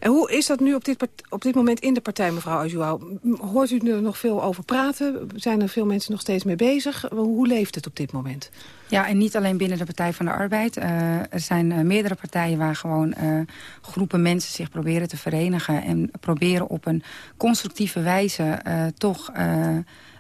En hoe is dat nu op dit, op dit moment in de partij, mevrouw Ajuau? Hoort u er nog veel over praten? Zijn er veel mensen nog steeds mee bezig? Hoe leeft het op dit moment? Ja, en niet alleen binnen de Partij van de Arbeid. Uh, er zijn uh, meerdere partijen waar gewoon uh, groepen mensen zich proberen te verenigen... en proberen op een constructieve wijze toch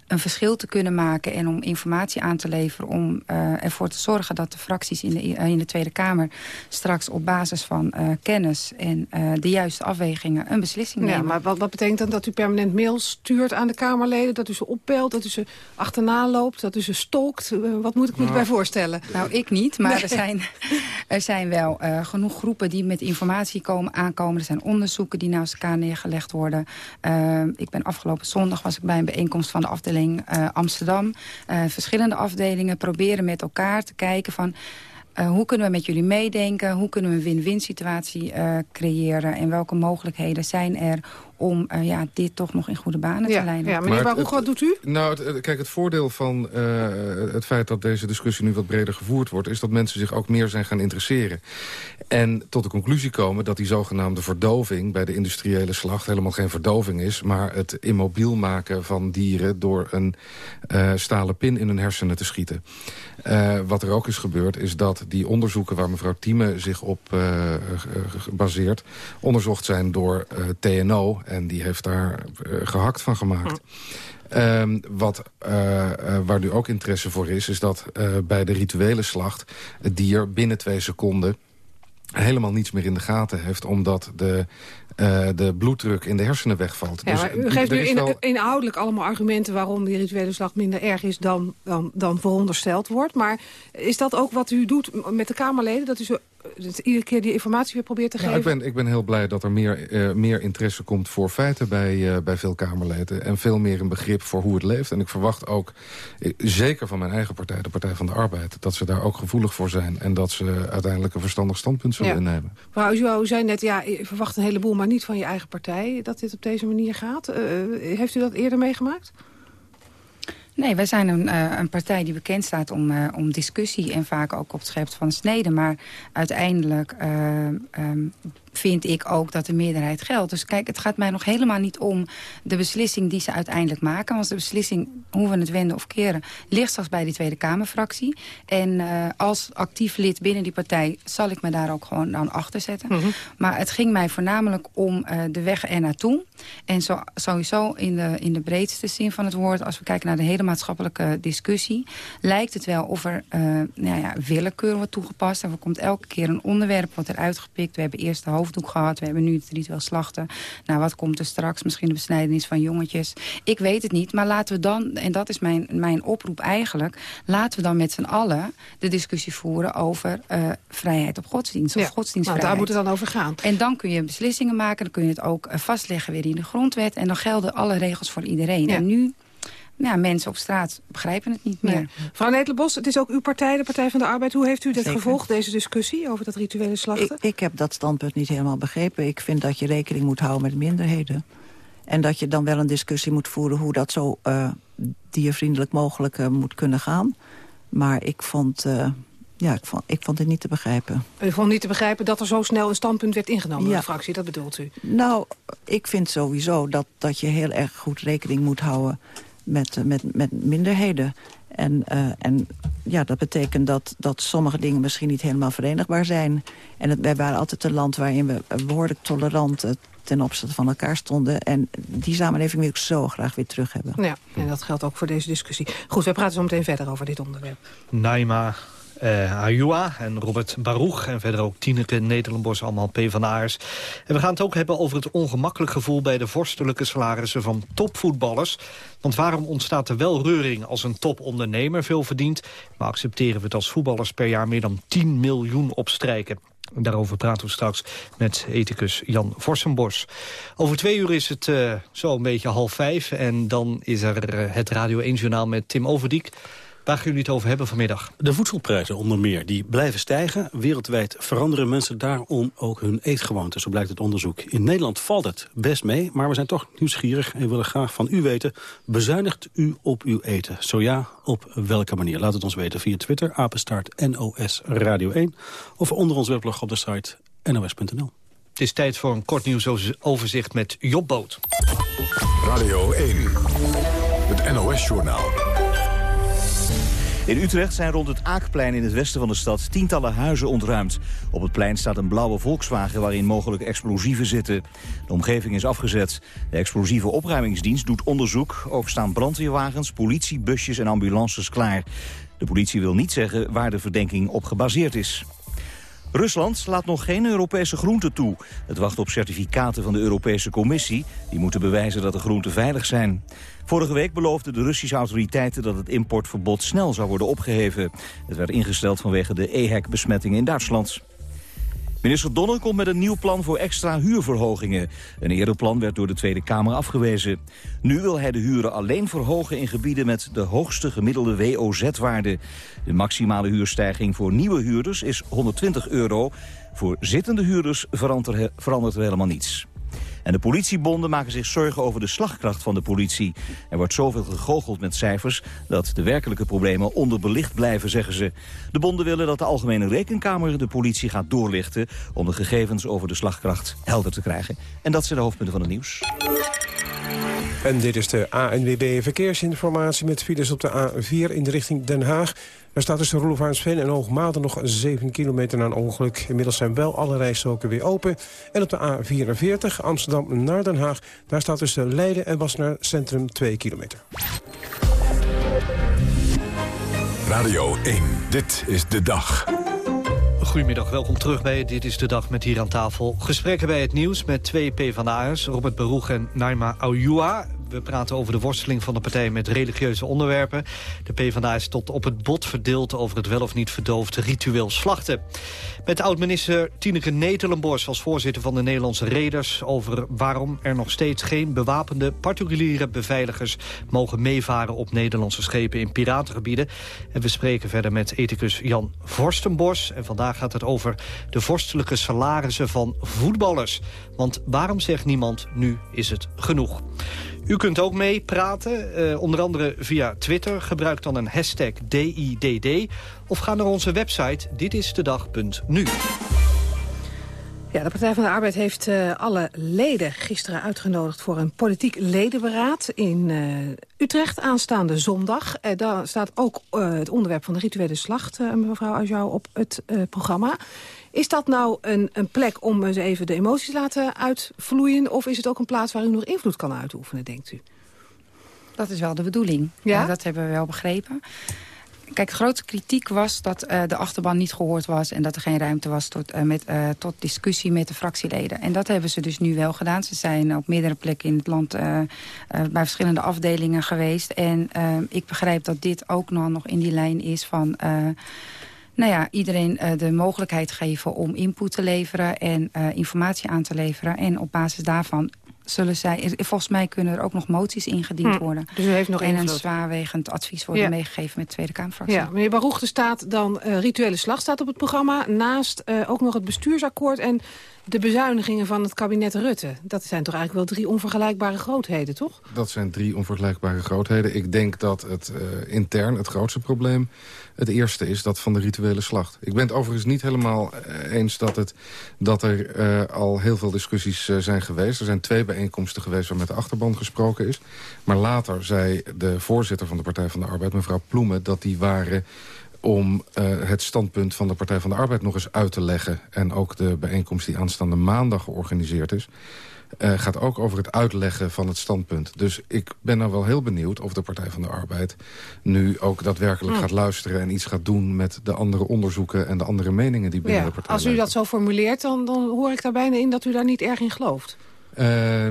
een verschil te kunnen maken... en om informatie aan te leveren om uh, ervoor te zorgen... dat de fracties in de, uh, in de Tweede Kamer straks op basis van uh, kennis... en de juiste afwegingen een beslissing nemen. Ja, maar wat, wat betekent dan dat u permanent mails stuurt aan de Kamerleden... dat u ze opbelt, dat u ze achterna loopt, dat u ze stalkt? wat moet ik me nou, erbij voorstellen? Nou, ik niet, maar nee. er, zijn, er zijn wel genoeg groepen die met informatie komen, aankomen. Er zijn onderzoeken die naast elkaar neergelegd worden. ik ben afgelopen zondag was ik bij een bijeenkomst van de afdeling uh, Amsterdam. Uh, verschillende afdelingen proberen met elkaar te kijken van... Uh, hoe kunnen we met jullie meedenken? Hoe kunnen we een win-win situatie creëren? En welke mogelijkheden zijn er om uh, ja, dit toch nog in goede banen ja, te leiden. Ja, meneer Baruch, wat doet u? Nou, het, kijk, het voordeel van uh, het feit dat deze discussie nu wat breder gevoerd wordt... is dat mensen zich ook meer zijn gaan interesseren. En tot de conclusie komen dat die zogenaamde verdoving... bij de industriële slacht helemaal geen verdoving is... maar het immobiel maken van dieren door een uh, stalen pin in hun hersenen te schieten. Uh, wat er ook is gebeurd is dat die onderzoeken waar mevrouw Thieme zich op uh, baseert... onderzocht zijn door TNO en die heeft daar uh, gehakt van gemaakt. Um, wat, uh, uh, waar nu ook interesse voor is, is dat bij de rituele slacht... het dier binnen twee seconden helemaal niets meer in de gaten heeft... omdat de, de bloeddruk in de hersenen wegvalt. Ja, dus, u geeft nu in, wel... inhoudelijk allemaal argumenten... waarom die rituele slag minder erg is dan, dan, dan verondersteld wordt. Maar is dat ook wat u doet met de Kamerleden? Dat u zo dus iedere keer die informatie weer probeert te ja, geven? Ik ben, ik ben heel blij dat er meer, uh, meer interesse komt voor feiten bij, uh, bij veel Kamerleden. En veel meer een begrip voor hoe het leeft. En ik verwacht ook, uh, zeker van mijn eigen partij, de Partij van de Arbeid... dat ze daar ook gevoelig voor zijn. En dat ze uiteindelijk een verstandig standpunt zullen ja. innemen. Mevrouw u zei net, ja, je verwacht een heleboel... maar niet van je eigen partij dat dit op deze manier gaat. heeft u dat eerder meegemaakt? Nee, wij zijn een, uh, een partij die bekend staat om, uh, om discussie... en vaak ook op het scherp van snede. Maar uiteindelijk uh, um, vind ik ook dat de meerderheid geldt. Dus kijk, het gaat mij nog helemaal niet om de beslissing die ze uiteindelijk maken. Want de beslissing, hoe we het wenden of keren... ligt straks bij die Tweede Kamerfractie. En uh, als actief lid binnen die partij... zal ik me daar ook gewoon dan achter zetten. Mm -hmm. Maar het ging mij voornamelijk om uh, de weg er naartoe. En zo, sowieso in de, in de breedste zin van het woord... als we kijken naar de hele maatschappelijke discussie... lijkt het wel of er uh, nou ja, willekeur wordt toegepast. Er komt elke keer een onderwerp wordt er uitgepikt. We hebben eerst de hoofd hoofddoek gehad. We hebben nu het ritueel slachten. Nou, wat komt er straks? Misschien de besnijdenis van jongetjes. Ik weet het niet, maar laten we dan... en dat is mijn, mijn oproep eigenlijk... laten we dan met z'n allen de discussie voeren over uh, vrijheid op godsdienst. Of ja, godsdienstvrijheid. daar moet het dan over gaan. En dan kun je beslissingen maken. Dan kun je het ook uh, vastleggen weer in de grondwet. En dan gelden alle regels voor iedereen. En nu ja, mensen op straat begrijpen het niet meer. Nee. Mevrouw Netelenbos, het is ook uw partij, de Partij van de Arbeid. Hoe heeft u dit gevolgd, deze discussie over dat rituele slachten? Ik, ik, heb dat standpunt niet helemaal begrepen. Ik vind dat je rekening moet houden met minderheden. En dat je dan wel een discussie moet voeren... hoe dat zo uh, diervriendelijk mogelijk uh, moet kunnen gaan. Maar ik vond... Uh, ja, ik vond, ik vond het niet te begrijpen. U vond niet te begrijpen dat er zo snel een standpunt werd ingenomen ja. door de fractie, dat bedoelt u? Nou, ik vind sowieso dat, dat je heel erg goed rekening moet houden met, met, met minderheden. En, uh, en ja, dat betekent dat, dat sommige dingen misschien niet helemaal verenigbaar zijn. En het, wij waren altijd een land waarin we behoorlijk tolerant uh, ten opzichte van elkaar stonden. En die samenleving wil ik zo graag weer terug hebben. Ja, en dat geldt ook voor deze discussie. Goed, wij praten zo meteen verder over dit onderwerp. Naima uh, Ayua en Robert Baruch. En verder ook Tineke Nederlandbos, allemaal PvdA'ers. En we gaan het ook hebben over het ongemakkelijk gevoel... bij de vorstelijke salarissen van topvoetballers. Want waarom ontstaat er wel reuring als een topondernemer veel verdient... maar accepteren we het als voetballers per jaar meer dan 10 miljoen opstrijken? Daarover praten we straks met ethicus Jan Vorsenbos. Over twee uur is het uh, zo een beetje half vijf. En dan is er uh, het Radio 1-journaal met Tim Overdiek. Waar gaan jullie het over hebben vanmiddag? De voedselprijzen onder meer, die blijven stijgen. Wereldwijd veranderen mensen daarom ook hun eetgewoonten, zo blijkt het onderzoek. In Nederland valt het best mee, maar we zijn toch nieuwsgierig... en willen graag van u weten, bezuinigt u op uw eten? Zo ja, op welke manier? Laat het ons weten via Twitter, apenstaart NOS Radio 1... of onder ons weblog op de site nos.nl. Het is tijd voor een kort nieuwsoverzicht met Jobboot. Radio 1, het NOS-journaal. In Utrecht zijn rond het Aakplein in het westen van de stad tientallen huizen ontruimd. Op het plein staat een blauwe Volkswagen waarin mogelijk explosieven zitten. De omgeving is afgezet. De explosieve opruimingsdienst doet onderzoek. Ook staan brandweerwagens, politiebusjes en ambulances klaar. De politie wil niet zeggen waar de verdenking op gebaseerd is. Rusland laat nog geen Europese groenten toe. Het wacht op certificaten van de Europese Commissie. Die moeten bewijzen dat de groenten veilig zijn. Vorige week beloofden de Russische autoriteiten dat het importverbod snel zou worden opgeheven. Het werd ingesteld vanwege de EHEC-besmetting in Duitsland. Minister Donner komt met een nieuw plan voor extra huurverhogingen. Een eerder plan werd door de Tweede Kamer afgewezen. Nu wil hij de huren alleen verhogen in gebieden met de hoogste gemiddelde WOZ-waarde. De maximale huurstijging voor nieuwe huurders is 120 euro. Voor zittende huurders verandert er helemaal niets. En de politiebonden maken zich zorgen over de slagkracht van de politie. Er wordt zoveel gegoocheld met cijfers dat de werkelijke problemen onderbelicht blijven, zeggen ze. De bonden willen dat de Algemene Rekenkamer de politie gaat doorlichten... om de gegevens over de slagkracht helder te krijgen. En dat zijn de hoofdpunten van het nieuws. En dit is de ANWB Verkeersinformatie met files op de A4 in de richting Den Haag. Daar staat tussen Roelofaansveen en Hoogmade nog 7 kilometer na een ongeluk. Inmiddels zijn wel alle rijstroken weer open. En op de A44 Amsterdam naar Den Haag... daar staat tussen Leiden en Wassenaar Centrum 2 kilometer. Radio 1, dit is de dag. Goedemiddag, welkom terug bij Dit is de Dag met hier aan tafel. Gesprekken bij het nieuws met twee PvdA'ers, Robert Beroeg en Naima Aouyua. We praten over de worsteling van de partij met religieuze onderwerpen. De PvdA is tot op het bot verdeeld over het wel of niet verdoofde ritueel slachten. Met oud-minister Tineke Netelenbos als voorzitter van de Nederlandse Reders... over waarom er nog steeds geen bewapende particuliere beveiligers... mogen meevaren op Nederlandse schepen in piratengebieden. En we spreken verder met ethicus Jan Vorstenbos. En vandaag gaat het over de vorstelijke salarissen van voetballers. Want waarom zegt niemand, nu is het genoeg? U kunt ook meepraten, uh, onder andere via Twitter. Gebruik dan een hashtag DIDD of ga naar onze website ditisdedag.nu. Ja, de Partij van de Arbeid heeft uh, alle leden gisteren uitgenodigd... voor een politiek ledenberaad in uh, Utrecht aanstaande zondag. Daar staat ook het onderwerp van de rituele slacht, mevrouw Ajou, op het programma. Is dat nou een, een plek om eens even de emoties laten uitvloeien... of is het ook een plaats waar u nog invloed kan uitoefenen, denkt u? Dat is wel de bedoeling. Ja? dat hebben we wel begrepen. kijk, grote kritiek was dat uh, de achterban niet gehoord was... en dat er geen ruimte was tot, uh, met, uh, tot discussie met de fractieleden. En dat hebben ze dus nu wel gedaan. Ze zijn op meerdere plekken in het land bij verschillende afdelingen geweest. En ik begrijp dat dit ook nog, nog in die lijn is van nou ja, iedereen uh, de mogelijkheid geven om input te leveren en uh, informatie aan te leveren. En op basis daarvan zullen zij... Volgens mij kunnen er ook nog moties ingediend hm. worden. Dus u heeft nog en invloed. een zwaarwegend advies worden ja. meegegeven met de Tweede Kamerfractie. Ja, meneer Baruch, staat dan uh, rituele slag staat op het programma. Naast ook nog het bestuursakkoord en de bezuinigingen van het kabinet Rutte. Dat zijn toch eigenlijk wel drie onvergelijkbare grootheden, toch? Dat zijn drie onvergelijkbare grootheden. Ik denk dat het uh, intern het grootste probleem het eerste is dat van de rituele slacht. Ik ben het overigens niet helemaal uh, eens dat, het, dat er uh, al heel veel discussies zijn geweest. Er zijn twee bijeenkomsten geweest waar met de achterban gesproken is. Maar later zei de voorzitter van de Partij van de Arbeid, mevrouw Ploemen... dat die waren om uh, het standpunt van de Partij van de Arbeid nog eens uit te leggen. En ook de bijeenkomst die aanstaande maandag georganiseerd is... Uh, gaat ook over het uitleggen van het standpunt. Dus ik ben nou wel heel benieuwd of de Partij van de Arbeid... nu ook daadwerkelijk hm. gaat luisteren en iets gaat doen... met de andere onderzoeken en de andere meningen die binnen ja, de partij Als u dat zo formuleert, dan, dan hoor ik daar bijna in... dat u daar niet erg in gelooft. Uh,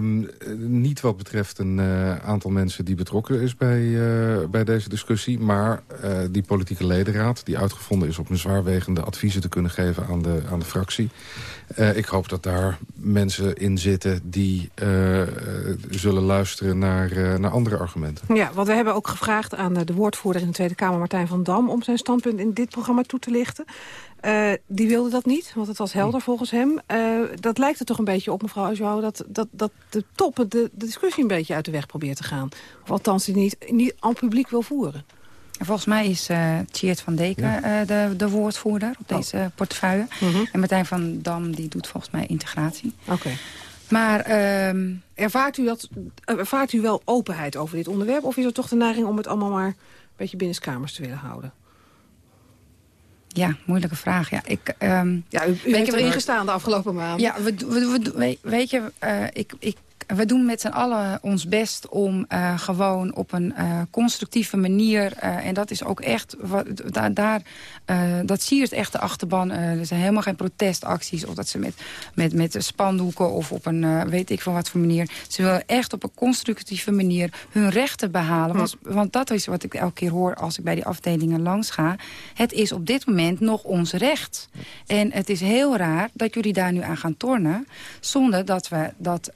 niet wat betreft een uh, aantal mensen die betrokken is bij, uh, bij deze discussie. Maar uh, die politieke ledenraad die uitgevonden is op een zwaarwegende adviezen te kunnen geven aan de, aan de fractie. ik hoop dat daar mensen in zitten die zullen luisteren naar, naar andere argumenten. Ja, want we hebben ook gevraagd aan de woordvoerder in de Tweede Kamer, Martijn van Dam... om zijn standpunt in dit programma toe te lichten. Uh, die wilde dat niet, want het was helder volgens hem. Uh, dat lijkt er toch een beetje op, mevrouw Ajouw... dat, dat, dat de top de, de discussie een beetje uit de weg probeert te gaan. Of althans, die niet, niet aan publiek wil voeren. Volgens mij is uh, Tjeerd van Deken ja. uh, de, de woordvoerder op oh. deze portefeuille. Mm -hmm. En Martijn van Dam die doet volgens mij integratie. Oké. Okay. Maar um, ervaart, u dat, ervaart u wel openheid over dit onderwerp? Of is er toch de neiging om het allemaal maar een beetje binnenskamers te willen houden? Ja, moeilijke vraag. Ja, ik, um, ja u, u heeft erin gestaan de afgelopen maanden. Ja, we, we, we, weet je, uh, ik, ik we doen met z'n allen ons best om uh, gewoon op een uh, constructieve manier... Uh, en dat is ook echt, wat, daar, daar dat siert echt de achterban. er zijn helemaal geen protestacties of dat ze met, met, met spandoeken... of op een weet ik van wat voor manier. Ze willen echt op een constructieve manier hun rechten behalen. Want, want dat is wat ik elke keer hoor als ik bij die afdelingen langs ga. Het is op dit moment nog ons recht. En het is heel raar dat jullie daar nu aan gaan tornen... zonder dat we dat...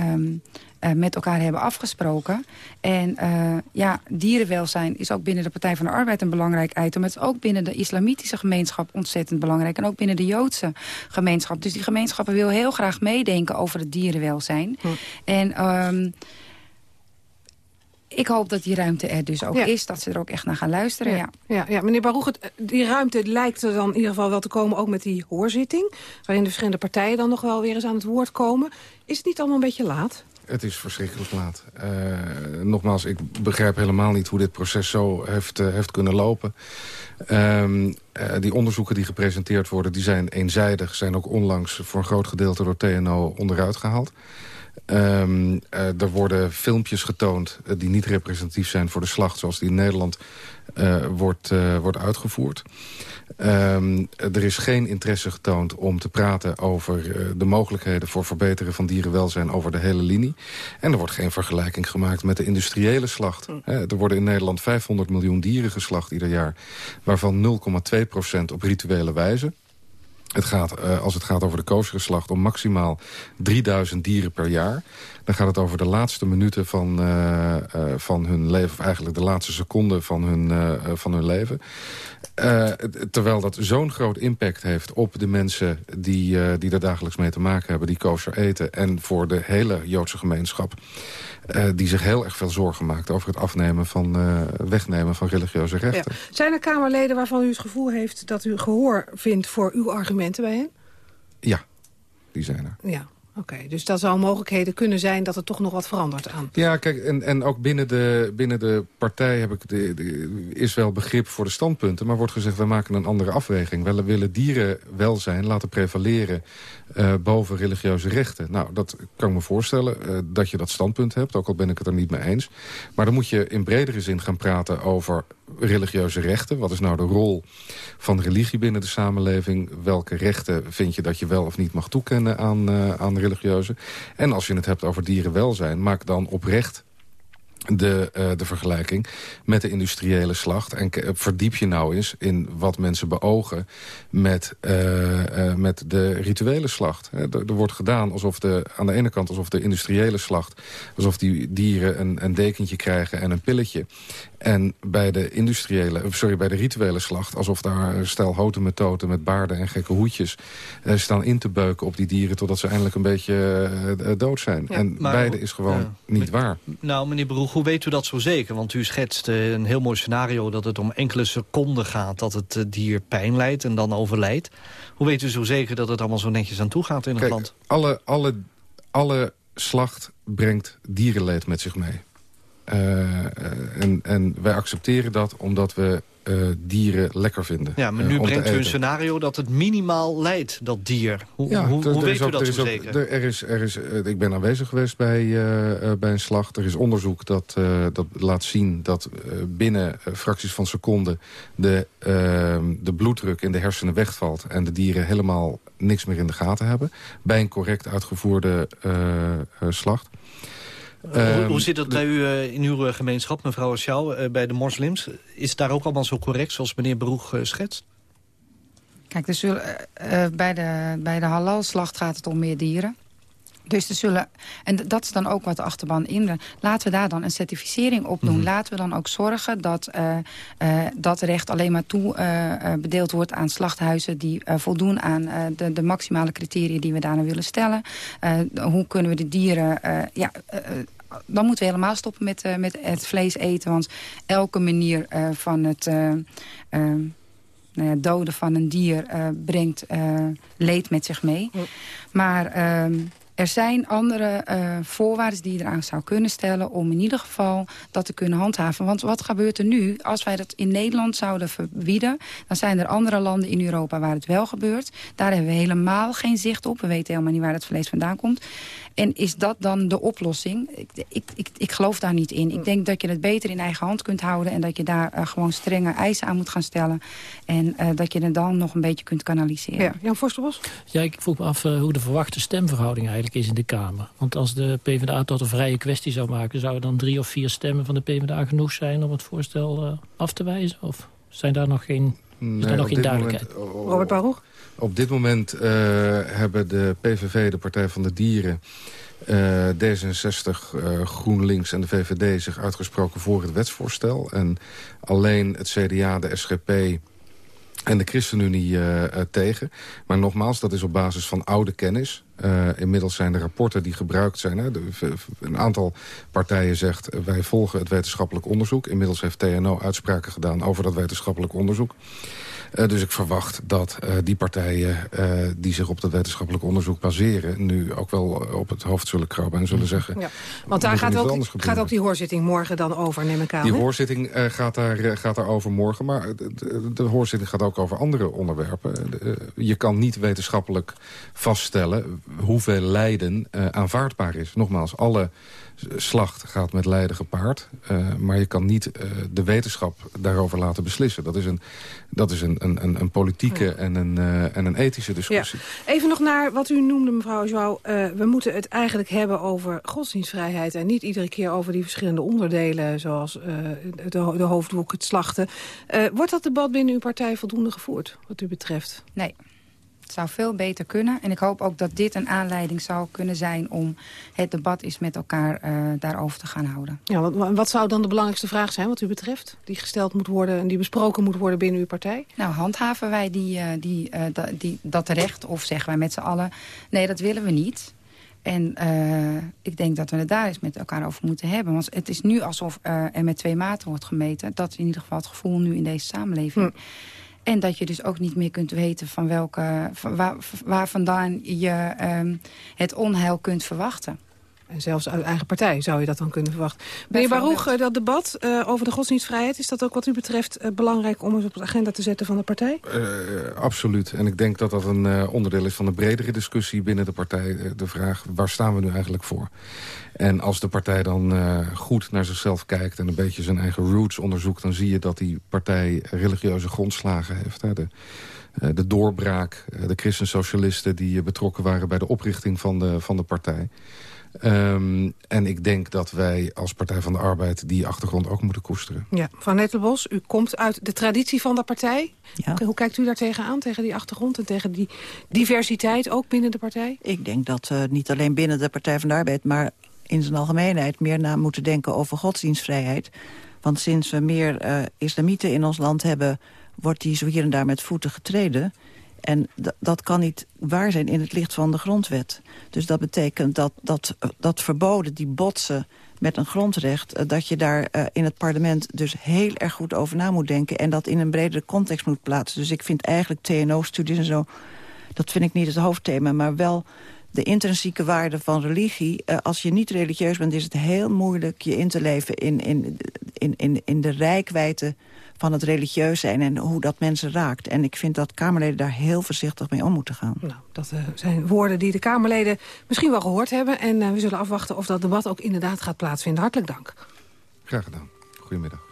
Um, uh, met elkaar hebben afgesproken. En uh, ja, dierenwelzijn is ook binnen de Partij van de Arbeid een belangrijk item. Het is ook binnen de islamitische gemeenschap ontzettend belangrijk. En ook binnen de Joodse gemeenschap. Dus die gemeenschappen wil heel graag meedenken over het dierenwelzijn. Hm. En... Um, ik hoop dat die ruimte er dus ook ja. is. Dat ze er ook echt naar gaan luisteren. Ja, ja. ja, ja. meneer Baruch, die ruimte lijkt er dan in ieder geval wel te komen... ook met die hoorzitting. Waarin de verschillende partijen dan nog wel weer eens aan het woord komen. Is het niet allemaal een beetje laat? Het is verschrikkelijk laat. Uh, nogmaals, ik begrijp helemaal niet hoe dit proces zo heeft, uh, heeft kunnen lopen. Um, uh, die onderzoeken die gepresenteerd worden, die zijn eenzijdig. Zijn ook onlangs voor een groot gedeelte door TNO onderuit gehaald. Um, uh, er worden filmpjes getoond uh, die niet representatief zijn voor de slacht... zoals die in Nederland uh, wordt, wordt uitgevoerd. Um, er is geen interesse getoond om te praten over de mogelijkheden... voor verbeteren van dierenwelzijn over de hele linie. En er wordt geen vergelijking gemaakt met de industriële slacht. Mm. er worden in Nederland 500 miljoen dieren geslacht ieder jaar... waarvan 0,2% op rituele wijze. Het gaat, uh, als het gaat over de koosgeslacht, om maximaal 3000 dieren per jaar. Dan gaat het over de laatste minuten van, uh, uh, van hun leven... of eigenlijk de laatste seconden van hun, van hun leven. terwijl dat zo'n groot impact heeft op de mensen... die, die er dagelijks mee te maken hebben, die kosher eten... en voor de hele Joodse gemeenschap... Die zich heel erg veel zorgen maakt over het afnemen van, wegnemen van religieuze rechten. Zijn er Kamerleden waarvan u het gevoel heeft dat u gehoor vindt voor uw bij hen? Ja, die zijn er. Ja. Oké, okay, dus dat zou mogelijkheden kunnen zijn dat er toch nog wat verandert aan. Ja, kijk, en, en ook binnen de, binnen de partij heb ik de, de, is wel begrip voor de standpunten... maar wordt gezegd, we maken een andere afweging. We willen dierenwelzijn laten prevaleren uh, boven religieuze rechten. Nou, dat kan ik me voorstellen, uh, dat je dat standpunt hebt, ook al ben ik het er niet mee eens. Maar dan moet je in bredere zin gaan praten over religieuze rechten. Wat is nou de rol van religie binnen de samenleving? Welke rechten vind je dat je wel of niet mag toekennen aan, uh, aan religieuze? En als je het hebt over dierenwelzijn, maak dan oprecht de, uh, de vergelijking met de industriële slacht. En verdiep je nou eens in wat mensen beogen met, uh, met de rituele slacht. er, wordt gedaan alsof de, aan de ene kant alsof de industriële slacht... alsof die dieren een, een dekentje krijgen en een pilletje. En bij de industriële, sorry, bij de rituele slacht... alsof daar stel houten metoten met baarden en gekke hoedjes... staan in te beuken op die dieren totdat ze eindelijk een beetje dood zijn. Ja, en maar, beide is gewoon ja. niet waar. Nou, meneer Broeg, hoe weet u dat zo zeker? Want u schetst uh, een heel mooi scenario dat het om enkele seconden gaat... dat het uh, dier pijn leidt en dan overlijdt. Hoe weet u zo zeker dat het allemaal zo netjes aan toe gaat in Kijk, het land? Alle, alle, alle slacht brengt dierenleed met zich mee. Uh, en, en wij accepteren dat omdat we uh, dieren lekker vinden. Ja, maar uh, nu brengt u een scenario dat het minimaal leidt, dat dier. Hoe, ja, hoe, hoe weet u dat zo zeker? Er, er is, er is, ik ben aanwezig geweest bij, bij een slacht. Er is onderzoek dat, dat laat zien dat binnen fracties van seconden... De, ehm, de bloeddruk in de hersenen wegvalt... en de dieren helemaal niks meer in de gaten hebben. Bij een correct uitgevoerde slacht. Uh, hoe, hoe, zit dat bij u uh, in uw gemeenschap, mevrouw Schouw, uh, bij de moslims? Is het daar ook allemaal zo correct zoals meneer Beroeg schetst? Kijk, zullen, bij de, bij de halal-slacht gaat het om meer dieren. Dus er zullen, en dat is dan ook wat de achterban in. Laten we daar dan een certificering op doen. Mm -hmm. Laten we dan ook zorgen dat uh, uh, dat recht alleen maar toe uh, bedeeld wordt aan slachthuizen die voldoen aan de, de, maximale criteria die we daarna willen stellen. hoe kunnen we de dieren, ja, dan moeten we helemaal stoppen met, met het vlees eten. Want elke manier van het nou ja, doden van een dier brengt leed met zich mee. Maar ehm, er zijn andere uh, voorwaarden die je eraan zou kunnen stellen... om in ieder geval dat te kunnen handhaven. Want wat gebeurt er nu? Als wij dat in Nederland zouden verbieden... dan zijn er andere landen in Europa waar het wel gebeurt. Daar hebben we helemaal geen zicht op. We weten helemaal niet waar het vlees vandaan komt. En is dat dan de oplossing? Ik, ik, ik, ik geloof daar niet in. Ik denk dat je het beter in eigen hand kunt houden... en dat je daar uh, gewoon strenge eisen aan moet gaan stellen. En uh, dat je het dan nog een beetje kunt kanaliseren. Ja, Jan Forsterbos? Ja, ik vroeg me af uh, hoe de verwachte stemverhouding eigenlijk is in de Kamer. Want als de PvdA tot een vrije kwestie zou maken... zouden dan drie of vier stemmen van de PvdA genoeg zijn... om het voorstel af te wijzen? Of zijn daar nog geen, nee, is daar nog geen duidelijkheid? Moment, oh, Robert Baruch? Op dit moment uh, hebben de PVV, de Partij van de Dieren... Uh, D66, uh, GroenLinks en de VVD zich uitgesproken voor het wetsvoorstel. En alleen het CDA, de SGP en de ChristenUnie uh, tegen. Maar nogmaals, dat is op basis van oude kennis. Uh, inmiddels zijn de rapporten die gebruikt zijn... Een aantal partijen zegt, wij volgen het wetenschappelijk onderzoek. Inmiddels heeft TNO uitspraken gedaan over dat wetenschappelijk onderzoek. Uh, dus ik verwacht dat uh, die partijen uh, die zich op dat wetenschappelijk onderzoek baseren... nu ook wel op het hoofd zullen krabben en zullen zeggen... Ja, want daar gaat ook, gaat ook die hoorzitting morgen dan over, neem ik aan. Die hoorzitting gaat, daar, gaat daar over morgen, maar de, hoorzitting gaat ook over andere onderwerpen. je kan niet wetenschappelijk vaststellen hoeveel lijden aanvaardbaar is. Nogmaals, alle slacht gaat met lijden gepaard. Uh, maar je kan niet uh, de wetenschap daarover laten beslissen. Dat is een, dat is een, een, een politieke ja. en, een, uh, en een ethische discussie. Ja. Even nog naar wat u noemde, mevrouw Joao. we moeten het eigenlijk hebben over godsdienstvrijheid... en niet iedere keer over die verschillende onderdelen... zoals de, de hoofddoek, het slachten. wordt dat debat binnen uw partij voldoende gevoerd, wat u betreft? Nee. Het zou veel beter kunnen. En ik hoop ook dat dit een aanleiding zou kunnen zijn... om het debat eens met elkaar uh, daarover te gaan houden. Ja, wat, wat, zou dan de belangrijkste vraag zijn wat u betreft? Die gesteld moet worden en die besproken moet worden binnen uw partij? Nou, handhaven wij die, uh, die, uh, da, die, dat recht? Of zeggen wij met z'n allen... nee, dat willen we niet. En ik denk dat we het daar eens met elkaar over moeten hebben. Want het is nu alsof er met twee maten wordt gemeten. Dat is in ieder geval het gevoel nu in deze samenleving... Hm. En dat je dus ook niet meer kunt weten van welke, waar, vandaan je um, het onheil kunt verwachten. En zelfs uit eigen partij zou je dat dan kunnen verwachten. Meneer Baruch, eh, dat debat uh, over de godsdienstvrijheid... is dat ook wat u betreft uh, belangrijk om eens op de agenda te zetten van de partij? absoluut. En ik denk dat dat een onderdeel is van een bredere discussie binnen de partij. de vraag, waar staan we nu eigenlijk voor? En als de partij dan goed naar zichzelf kijkt... en een beetje zijn eigen roots onderzoekt... dan zie je dat die partij religieuze grondslagen heeft. Hè? De, de doorbraak, de christensocialisten die betrokken waren... bij de oprichting van de, van de partij... Um, en ik denk dat wij als Partij van de Arbeid die achtergrond ook moeten koesteren. Ja, Van Nettelbos, u komt uit de traditie van de partij. Ja. Hoe kijkt u daar tegenaan, tegen die achtergrond en tegen die diversiteit ook binnen de partij? Ik denk dat uh, niet alleen binnen de Partij van de Arbeid, maar in zijn algemeenheid meer na moeten denken over godsdienstvrijheid. Want sinds we meer uh, islamieten in ons land hebben, wordt die zo hier en daar met voeten getreden. En dat kan niet waar zijn in het licht van de grondwet. Dus dat betekent dat, dat, dat verboden die botsen met een grondrecht... Eh, dat je daar uh, in het parlement dus heel erg goed over na moet denken... en dat in een bredere context moet plaatsen. Dus ik vind eigenlijk TNO-studies en zo... dat vind ik niet het hoofdthema, maar wel de intrinsieke waarde van religie. Uh, als je niet religieus bent, is het heel moeilijk je in te leven... in, in, in, in, in de rijkwijde van het religieus zijn en hoe dat mensen raakt. En ik vind dat Kamerleden daar heel voorzichtig mee om moeten gaan. Nou, dat uh, zijn woorden die de Kamerleden misschien wel gehoord hebben. En uh, we zullen afwachten of dat debat ook inderdaad gaat plaatsvinden. Hartelijk dank. Graag gedaan. Goedemiddag.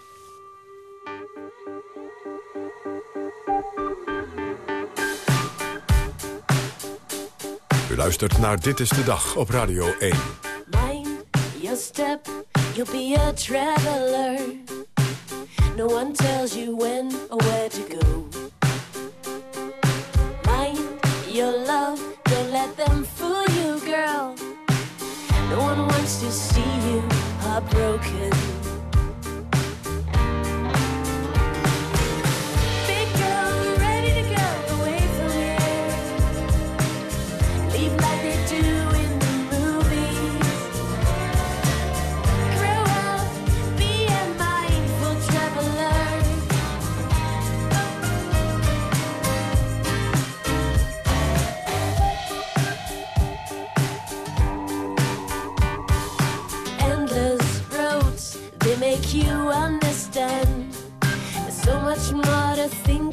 U luistert naar Dit is de Dag op Radio 1. Mind your step, you'll be a traveler. No one tells you when or where to go. Mind your love, don't let them fool you, girl. No one wants to see you heartbroken.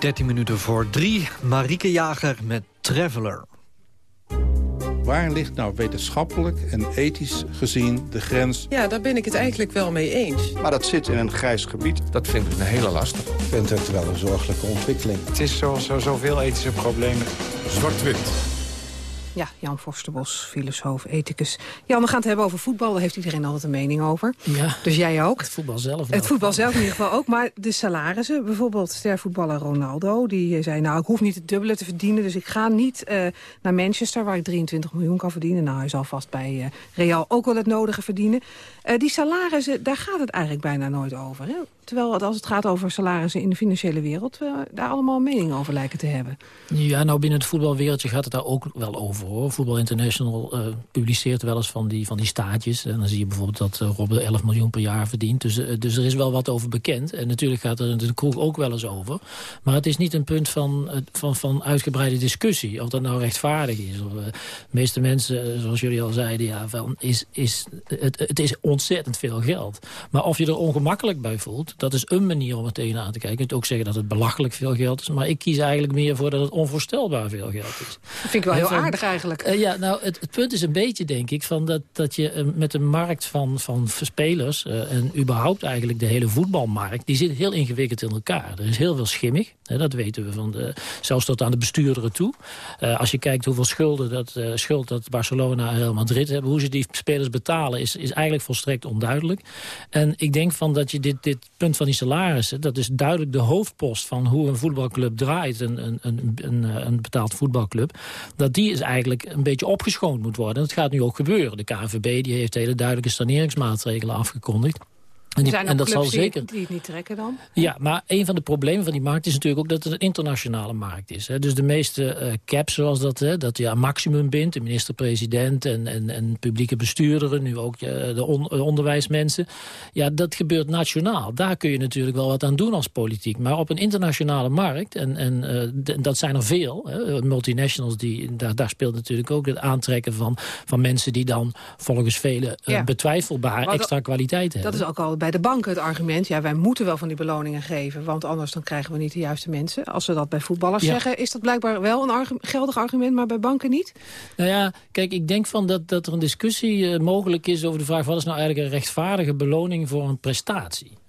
Minuten voor drie. Marieke Jager met Traveler. Waar ligt nou wetenschappelijk en ethisch gezien de grens? Ja, daar ben ik het eigenlijk wel mee eens. Maar dat zit in een grijs gebied. Dat vind ik een hele lastig. Ik vind het wel een zorgelijke ontwikkeling. Het is zoals zo, zoveel ethische problemen. Zwart-wit. Ja, Jan Forsterbos, filosoof, ethicus. Jan, we gaan het hebben over voetbal. Daar heeft iedereen altijd een mening over. Ja. Dus jij ook. Het voetbal zelf. Het voetbal zelf in ieder geval ook. Maar de salarissen. Bijvoorbeeld stervoetballer Ronaldo. Die eh, zei, nou, ik hoef niet het dubbele te verdienen. Dus ik ga niet uh, naar Manchester, waar ik 23 miljoen kan verdienen. Nou, hij zal vast bij uh, Real ook wel het nodige verdienen. Uh, die salarissen, daar gaat het eigenlijk bijna nooit over. Hè? Terwijl als het gaat over salarissen in de financiële wereld... we daar allemaal een mening over lijken te hebben. Ja, nou binnen het voetbalwereldje gaat het daar ook wel over. hoor. Voetbal International uh, publiceert wel eens van die, van die staatjes. En dan zie je bijvoorbeeld dat uh, Robben 11 miljoen per jaar verdient. Dus, dus er is wel wat over bekend. En natuurlijk gaat er de kroeg ook wel eens over. Maar het is niet een punt van, van, van uitgebreide discussie. Of dat nou rechtvaardig is. Of, de meeste mensen, zoals jullie al zeiden... Ja, van, is, is, het, het is ontzettend veel geld. Maar of je er ongemakkelijk bij voelt... dat is een manier om er tegenaan te kijken. Je kunt ook zeggen dat het belachelijk veel geld is. Maar ik kies eigenlijk meer voor dat het onvoorstelbaar veel geld is. Dat vind ik wel heel aardig eigenlijk. Uh, ja, nou, het, het, punt is een beetje, denk ik... Van dat, dat je uh, met een markt van, van spelers... Uh, en überhaupt eigenlijk de hele voetbalmarkt... die zit heel ingewikkeld in elkaar. Er is heel veel schimmig. Hè, dat weten we van de, zelfs tot aan de bestuurderen toe. als je kijkt hoeveel schulden dat, schuld dat Barcelona en Real Madrid hebben... hoe ze die spelers betalen, is, is eigenlijk volstrekt onduidelijk. En ik denk van dat je dit, dit punt van die salarissen... dat is duidelijk de hoofdpost van hoe een voetbalclub draait... een, een, een, een, een betaald voetbalclub... dat die is eigenlijk een beetje opgeschoond moet worden. En dat gaat nu ook gebeuren. De KNVB die heeft hele duidelijke saneringsmaatregelen afgekondigd. En, die, en dat zal zeker. Die, het niet trekken dan? Ja, maar een van de problemen van die markt is natuurlijk ook dat het een internationale markt is. Hè. Dus de meeste uh, caps, zoals dat, hè, dat je aan maximum bindt, de minister-president en, en, en publieke bestuurderen, nu ook uh, de, on, de onderwijsmensen. Ja, dat gebeurt nationaal. Daar kun je natuurlijk wel wat aan doen als politiek. Maar op een internationale markt, en, en uh, dat zijn er veel, hè, multinationals, die, daar, daar speelt natuurlijk ook het aantrekken van, van mensen die dan volgens velen ja. betwijfelbaar extra kwaliteit hebben. Dat is ook al bij de banken het argument... ja, wij moeten wel van die beloningen geven... want anders dan krijgen we niet de juiste mensen. Als ze dat bij voetballers ja. zeggen... is dat blijkbaar wel een argu geldig argument, maar bij banken niet? Nou ja, kijk, ik denk van dat, dat er een discussie uh, mogelijk is... over de vraag wat is nou eigenlijk een rechtvaardige beloning voor een prestatie.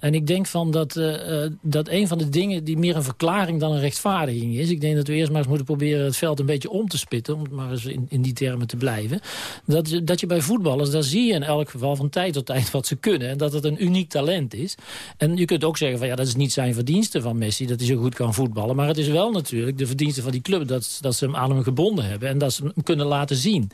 En ik denk van dat, uh, dat een van de dingen die meer een verklaring dan een rechtvaardiging is... ik denk dat we eerst maar eens moeten proberen het veld een beetje om te spitten... om maar eens in, in die termen te blijven. Dat, dat je bij voetballers, daar zie je in elk geval van tijd tot tijd wat ze kunnen... en dat het een uniek talent is. En je kunt ook zeggen van ja, dat is niet zijn verdienste van Messi... dat hij zo goed kan voetballen. Maar het is wel natuurlijk de verdienste van die club... dat, dat ze hem aan hem gebonden hebben en dat ze hem kunnen laten zien.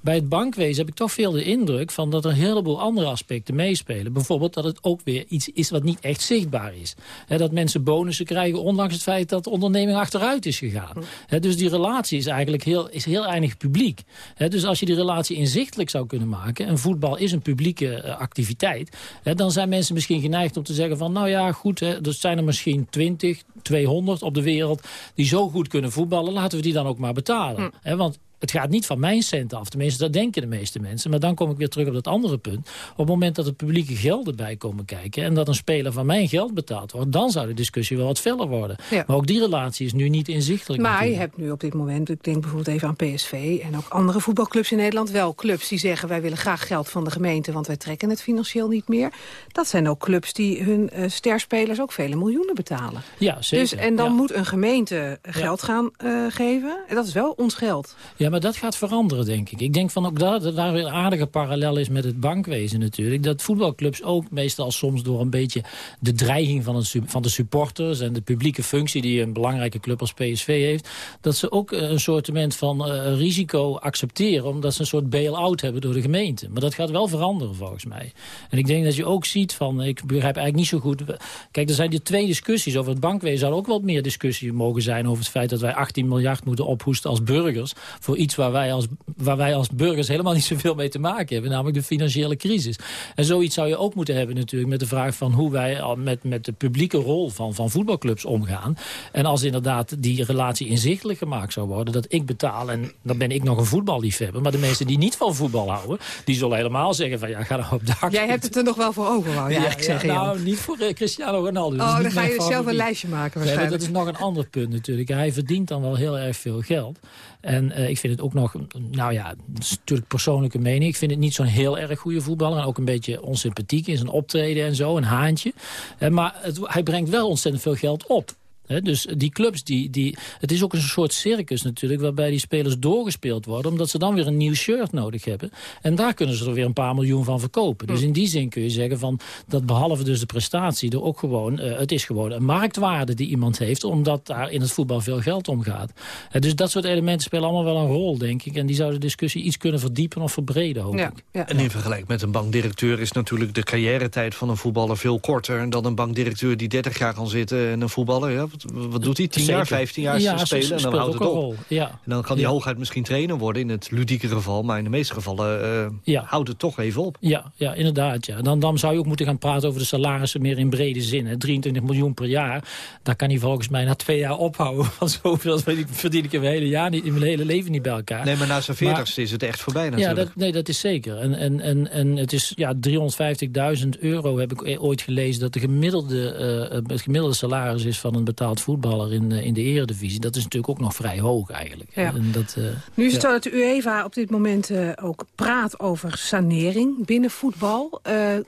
Bij het bankwezen heb ik toch veel de indruk... van dat er een heleboel andere aspecten meespelen. Bijvoorbeeld dat het ook weer iets is wat niet echt zichtbaar is. dat mensen bonussen krijgen ondanks het feit dat de onderneming achteruit is gegaan. dus die relatie is eigenlijk heel, is heel weinig publiek. dus als je die relatie inzichtelijk zou kunnen maken... en voetbal is een publieke uh, activiteit... dan zijn mensen misschien geneigd om te zeggen van... nou ja, goed, er zijn er misschien 20, 200 op de wereld... die zo goed kunnen voetballen, laten we die dan ook maar betalen. Hm. want het gaat niet van mijn centen af. Tenminste, dat denken de meeste mensen. Maar dan kom ik weer terug op dat andere punt. Op het moment dat er publieke gelden bij komen kijken... en dat een speler van mijn geld betaald wordt... dan zou de discussie wel wat feller worden. Ja. Maar ook die relatie is nu niet inzichtelijk. Maar natuurlijk. je hebt nu op dit moment, ik denk bijvoorbeeld even aan PSV... en ook andere voetbalclubs in Nederland wel clubs die zeggen... wij willen graag geld van de gemeente, want wij trekken het financieel niet meer. Dat zijn ook clubs die hun uh, sterspelers ook vele miljoenen betalen. Ja, zeker. Dus, en dan ja. moet een gemeente geld ja. gaan uh, geven. En dat is wel ons geld. Ja, maar dat gaat veranderen, denk ik. Ik denk van ook dat, daar een aardige parallel is met het bankwezen natuurlijk. Dat voetbalclubs ook meestal soms door een beetje de dreiging van, een, van de supporters... en de publieke functie die een belangrijke club als PSV heeft... dat ze ook een soort van uh, risico accepteren... omdat ze een soort bail-out hebben door de gemeente. Maar dat gaat wel veranderen volgens mij. En ik denk dat je ook ziet van... ik begrijp eigenlijk niet zo goed... Kijk, er zijn die twee discussies over het bankwezen. zou ook wat meer discussie mogen zijn over het feit... dat wij 18 miljard moeten ophoesten als burgers... voor iets waar wij, als, waar wij als burgers helemaal niet zoveel mee te maken hebben. Namelijk de financiële crisis. En zoiets zou je ook moeten hebben natuurlijk met de vraag van hoe wij met, met de publieke rol van, van voetbalclubs omgaan. En als inderdaad die relatie inzichtelijk gemaakt zou worden. Dat ik betaal en dan ben ik nog een voetballiefhebber. Maar de mensen die niet van voetbal houden, die zullen helemaal zeggen van ja, ga dan op dak. Jij hebt het er nog wel voor ogen, wou je ja, zeggen. Ja, nou, niet voor uh, Cristiano Ronaldo. Oh, dan ga je zelf een lijstje maken waarschijnlijk. Dat is nog een ander punt natuurlijk. Hij verdient dan wel heel erg veel geld. En uh, ik vind het ook nog, nou ja, dat is natuurlijk persoonlijke mening. Ik vind het niet zo'n heel erg goede voetballer. En ook een beetje onsympathiek in zijn optreden en zo, een haantje. Uh, maar hij brengt wel ontzettend veel geld op. He, dus die clubs, die, die, het is ook een soort circus natuurlijk... waarbij die spelers doorgespeeld worden... omdat ze dan weer een nieuw shirt nodig hebben. En daar kunnen ze er weer een paar miljoen van verkopen. Dus in die zin kun je zeggen van... dat behalve dus de prestatie er ook gewoon... Uh, het is gewoon een marktwaarde die iemand heeft... omdat daar in het voetbal veel geld om gaat. He, dus dat soort elementen spelen allemaal wel een rol, denk ik. En die zouden de discussie iets kunnen verdiepen of verbreden, hoop ja, ik. Ja. En in vergelijking met een bankdirecteur... is natuurlijk de carrière-tijd van een voetballer veel korter... dan een bankdirecteur die 30 jaar kan zitten en een voetballer... Ja, Wat, doet hij? 10 jaar, 15 jaar ja, spelen en dan houdt het op. Rol. Ja. En dan kan hij ja. hooguit misschien trainer worden in het ludieke geval. Maar in de meeste gevallen uh, ja. houdt het toch even op. Ja, ja inderdaad. Ja. Dan, dan zou je ook moeten gaan praten over de salarissen meer in brede zin. Hè. 23 miljoen per jaar. Daar kan hij volgens mij na twee jaar ophouden. Want zoveel verdien ik in mijn hele, jaar niet, in mijn hele leven niet bij elkaar. Nee, maar na zijn 40 is het echt voorbij natuurlijk. Ja, dat, nee, dat is zeker. En, en, en, en het is ja, 350.000 euro heb ik ooit gelezen... dat de gemiddelde, uh, het gemiddelde salaris is van een betaald voetballer in, uh, in de eredivisie. Dat is natuurlijk ook nog vrij hoog eigenlijk. Ja. En dat, uh, nu is het ja. dat de UEFA op dit moment ook praat over sanering binnen voetbal.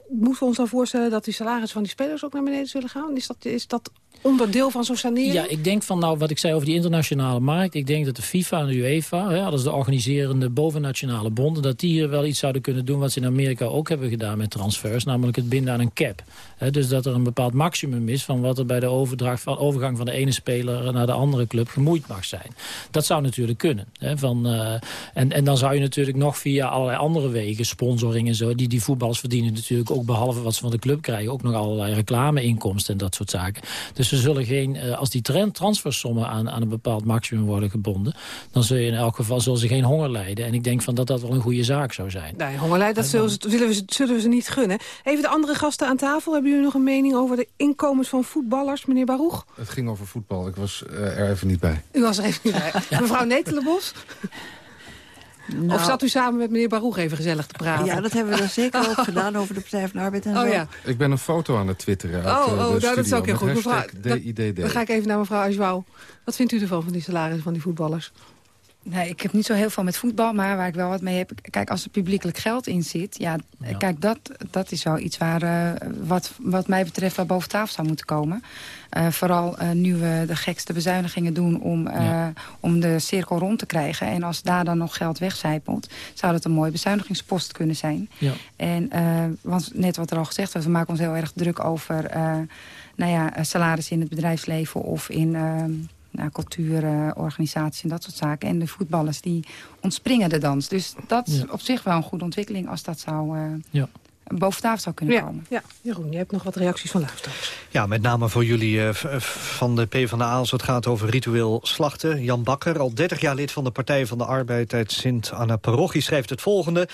moeten we ons dan voorstellen dat die salarissen van die spelers ook naar beneden zullen gaan? Is dat, is dat onderdeel van zo'n sanering? Ja, ik denk van nou wat ik zei over die internationale markt. Ik denk dat de FIFA en de UEFA, hè, dat is de organiserende bovennationale bonden... dat die hier wel iets zouden kunnen doen wat ze in Amerika ook hebben gedaan met transfers. Namelijk het binden aan een cap. Hè, dus dat er een bepaald maximum is van wat er bij de overdracht van, overgang van de ene speler naar de andere club gemoeid mag zijn. Dat zou natuurlijk kunnen. Hè, van, uh, en, en dan zou je natuurlijk nog via allerlei andere wegen, sponsoring en zo... die die voetballers verdienen natuurlijk ook behalve wat ze van de club krijgen... ook nog allerlei reclameinkomsten en dat soort zaken. Dus ze zullen geen, uh, als die transfersommen aan, aan een bepaald maximum worden gebonden... dan zul je in elk geval zullen ze geen honger lijden. En ik denk van dat dat wel een goede zaak zou zijn. Nee, honger lijden, dat zullen, ze, zullen, we, zullen we ze niet gunnen. Even de andere gasten aan tafel. Hebben jullie nog een mening over de inkomens van voetballers, meneer Baruch? Het ging over voetbal. Ik was uh, er even niet bij. U was er even niet bij. ja. Mevrouw Netelenbos? Nou, of zat u samen met meneer Baruch even gezellig te praten? Ja, dat hebben we dan zeker ook gedaan over de Partij van de Arbeid en oh, zo. Ja. Ik ben een foto aan het twitteren uit oh, uh, oh, de nou, dat is ook heel goed. Mevrouw, DIDD. Dan ga ik even naar mevrouw Ajwouw. Wat vindt u ervan, van die salarissen van die voetballers? Nee, ik heb niet zo heel veel met voetbal, maar waar ik wel wat mee heb... Kijk, als er publiekelijk geld in zit... Ja, ja. kijk, dat, dat is wel iets waar, uh, wat, wat mij betreft wel boven tafel zou moeten komen. Uh, vooral uh, nu we de gekste bezuinigingen doen om, ja. om de cirkel rond te krijgen. En als daar dan nog geld wegcijpelt... zou dat een mooie bezuinigingspost kunnen zijn. Ja. En, want net wat er al gezegd was, we maken ons heel erg druk over... nou ja, salaris in het bedrijfsleven of in nou, cultuurorganisaties en dat soort zaken. En de voetballers die ontspringen de dans. Dus dat is ja. op zich wel een goede ontwikkeling als dat zou... Uh, ja boven tafel zou kunnen ja, komen. Ja, Jeroen, je hebt nog wat reacties van luisteraars. Ja, met name voor jullie uh, van de PvdA als het gaat over ritueel slachten. Jan Bakker, al 30 jaar lid van de Partij van de Arbeid uit Sint-Anna Parochie, schrijft het volgende.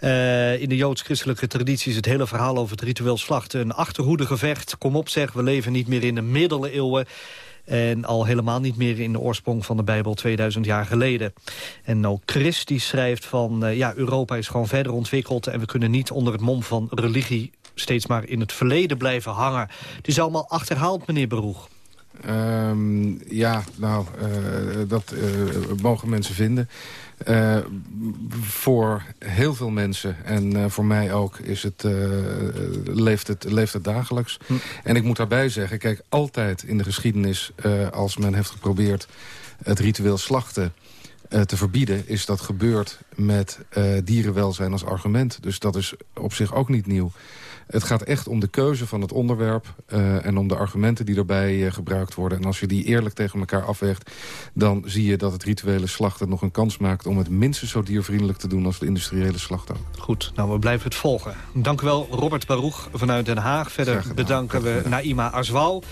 Uh, in de joods-christelijke traditie is het hele verhaal over het ritueel slachten... een achterhoedegevecht. Kom op zeg, we leven niet meer in de middeleeuwen. En al helemaal niet meer in de oorsprong van de Bijbel 2000 jaar geleden. En ook Chris die schrijft van... Uh, ja, Europa is gewoon verder ontwikkeld... en we kunnen niet onder het mom van religie... steeds maar in het verleden blijven hangen. Het is allemaal achterhaald, meneer Beroeg. Um, ja, nou, uh, dat uh, mogen mensen vinden. Uh, voor heel veel mensen, en uh, voor mij ook, is het, uh, leeft, het, leeft het dagelijks. Hm. En ik moet daarbij zeggen, kijk, altijd in de geschiedenis... als men heeft geprobeerd het ritueel slachten te verbieden... is dat gebeurd met dierenwelzijn als argument. Dus dat is op zich ook niet nieuw. Het gaat echt om de keuze van het onderwerp uh, en om de argumenten die daarbij uh, gebruikt worden. En als je die eerlijk tegen elkaar afweegt, dan zie je dat het rituele slachten nog een kans maakt om het minstens zo diervriendelijk te doen als de industriële slacht ook. Goed, nou we blijven het volgen. Dank u wel Robert Baruch vanuit Den Haag. Verder bedanken we Naima Aswal.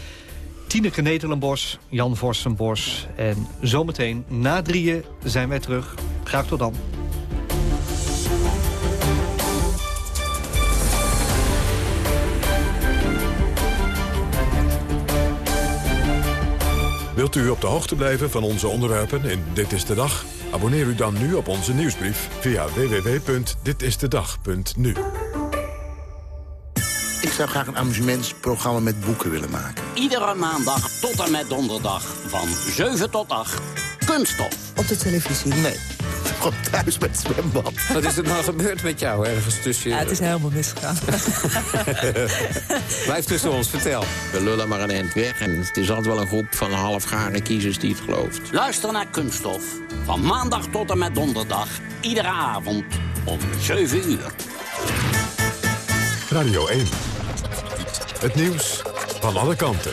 Tineke Netelenbos, Jan Vorstenbos. En zometeen na drieën zijn wij terug. Graag tot dan. Wilt u op de hoogte blijven van onze onderwerpen in Dit is de Dag? Abonneer u dan nu op onze nieuwsbrief via www.ditistedag.nu. Ik zou graag een amusementsprogramma met boeken willen maken. Iedere maandag tot en met donderdag van 7 tot 8. Kunststof. Op de televisie? Nee. Gewoon thuis met het zwembad. Wat is er nou gebeurd met jou ergens tussen... Ja, het is helemaal misgegaan. Blijf tussen ons, vertel. We lullen maar een eind weg en het is altijd wel een groep van halfgare kiezers die het gelooft. Luister naar Kunststof. Van maandag tot en met donderdag. Iedere avond om 7 uur. Radio 1. Het nieuws van alle kanten.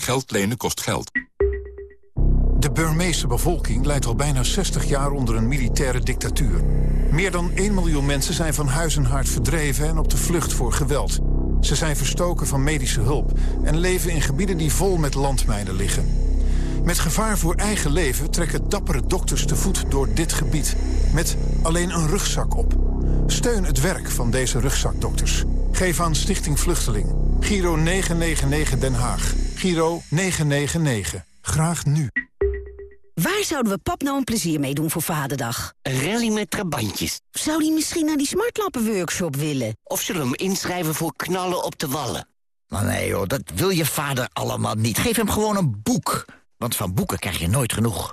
Geld lenen kost geld. De Burmeese bevolking leidt al bijna 60 jaar onder een militaire dictatuur. Meer dan 1 miljoen mensen zijn van huis en verdreven en op de vlucht voor geweld. Ze zijn verstoken van medische hulp en leven in gebieden die vol met landmijnen liggen. Met gevaar voor eigen leven trekken dappere dokters te voet door dit gebied. Met alleen een rugzak op. Steun het werk van deze rugzakdokters. Geef aan Stichting Vluchteling. Giro 999 Den Haag. Giro 999. Graag nu. Waar zouden we pap nou een plezier mee doen voor Vaderdag? Een rally met trabantjes. Zou die misschien naar die smartlampen-workshop willen? Of zullen we hem inschrijven voor knallen op de wallen? Maar nee joh, dat wil je vader allemaal niet. Geef hem gewoon een boek. Want van boeken krijg je nooit genoeg.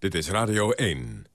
Dit is Radio 1.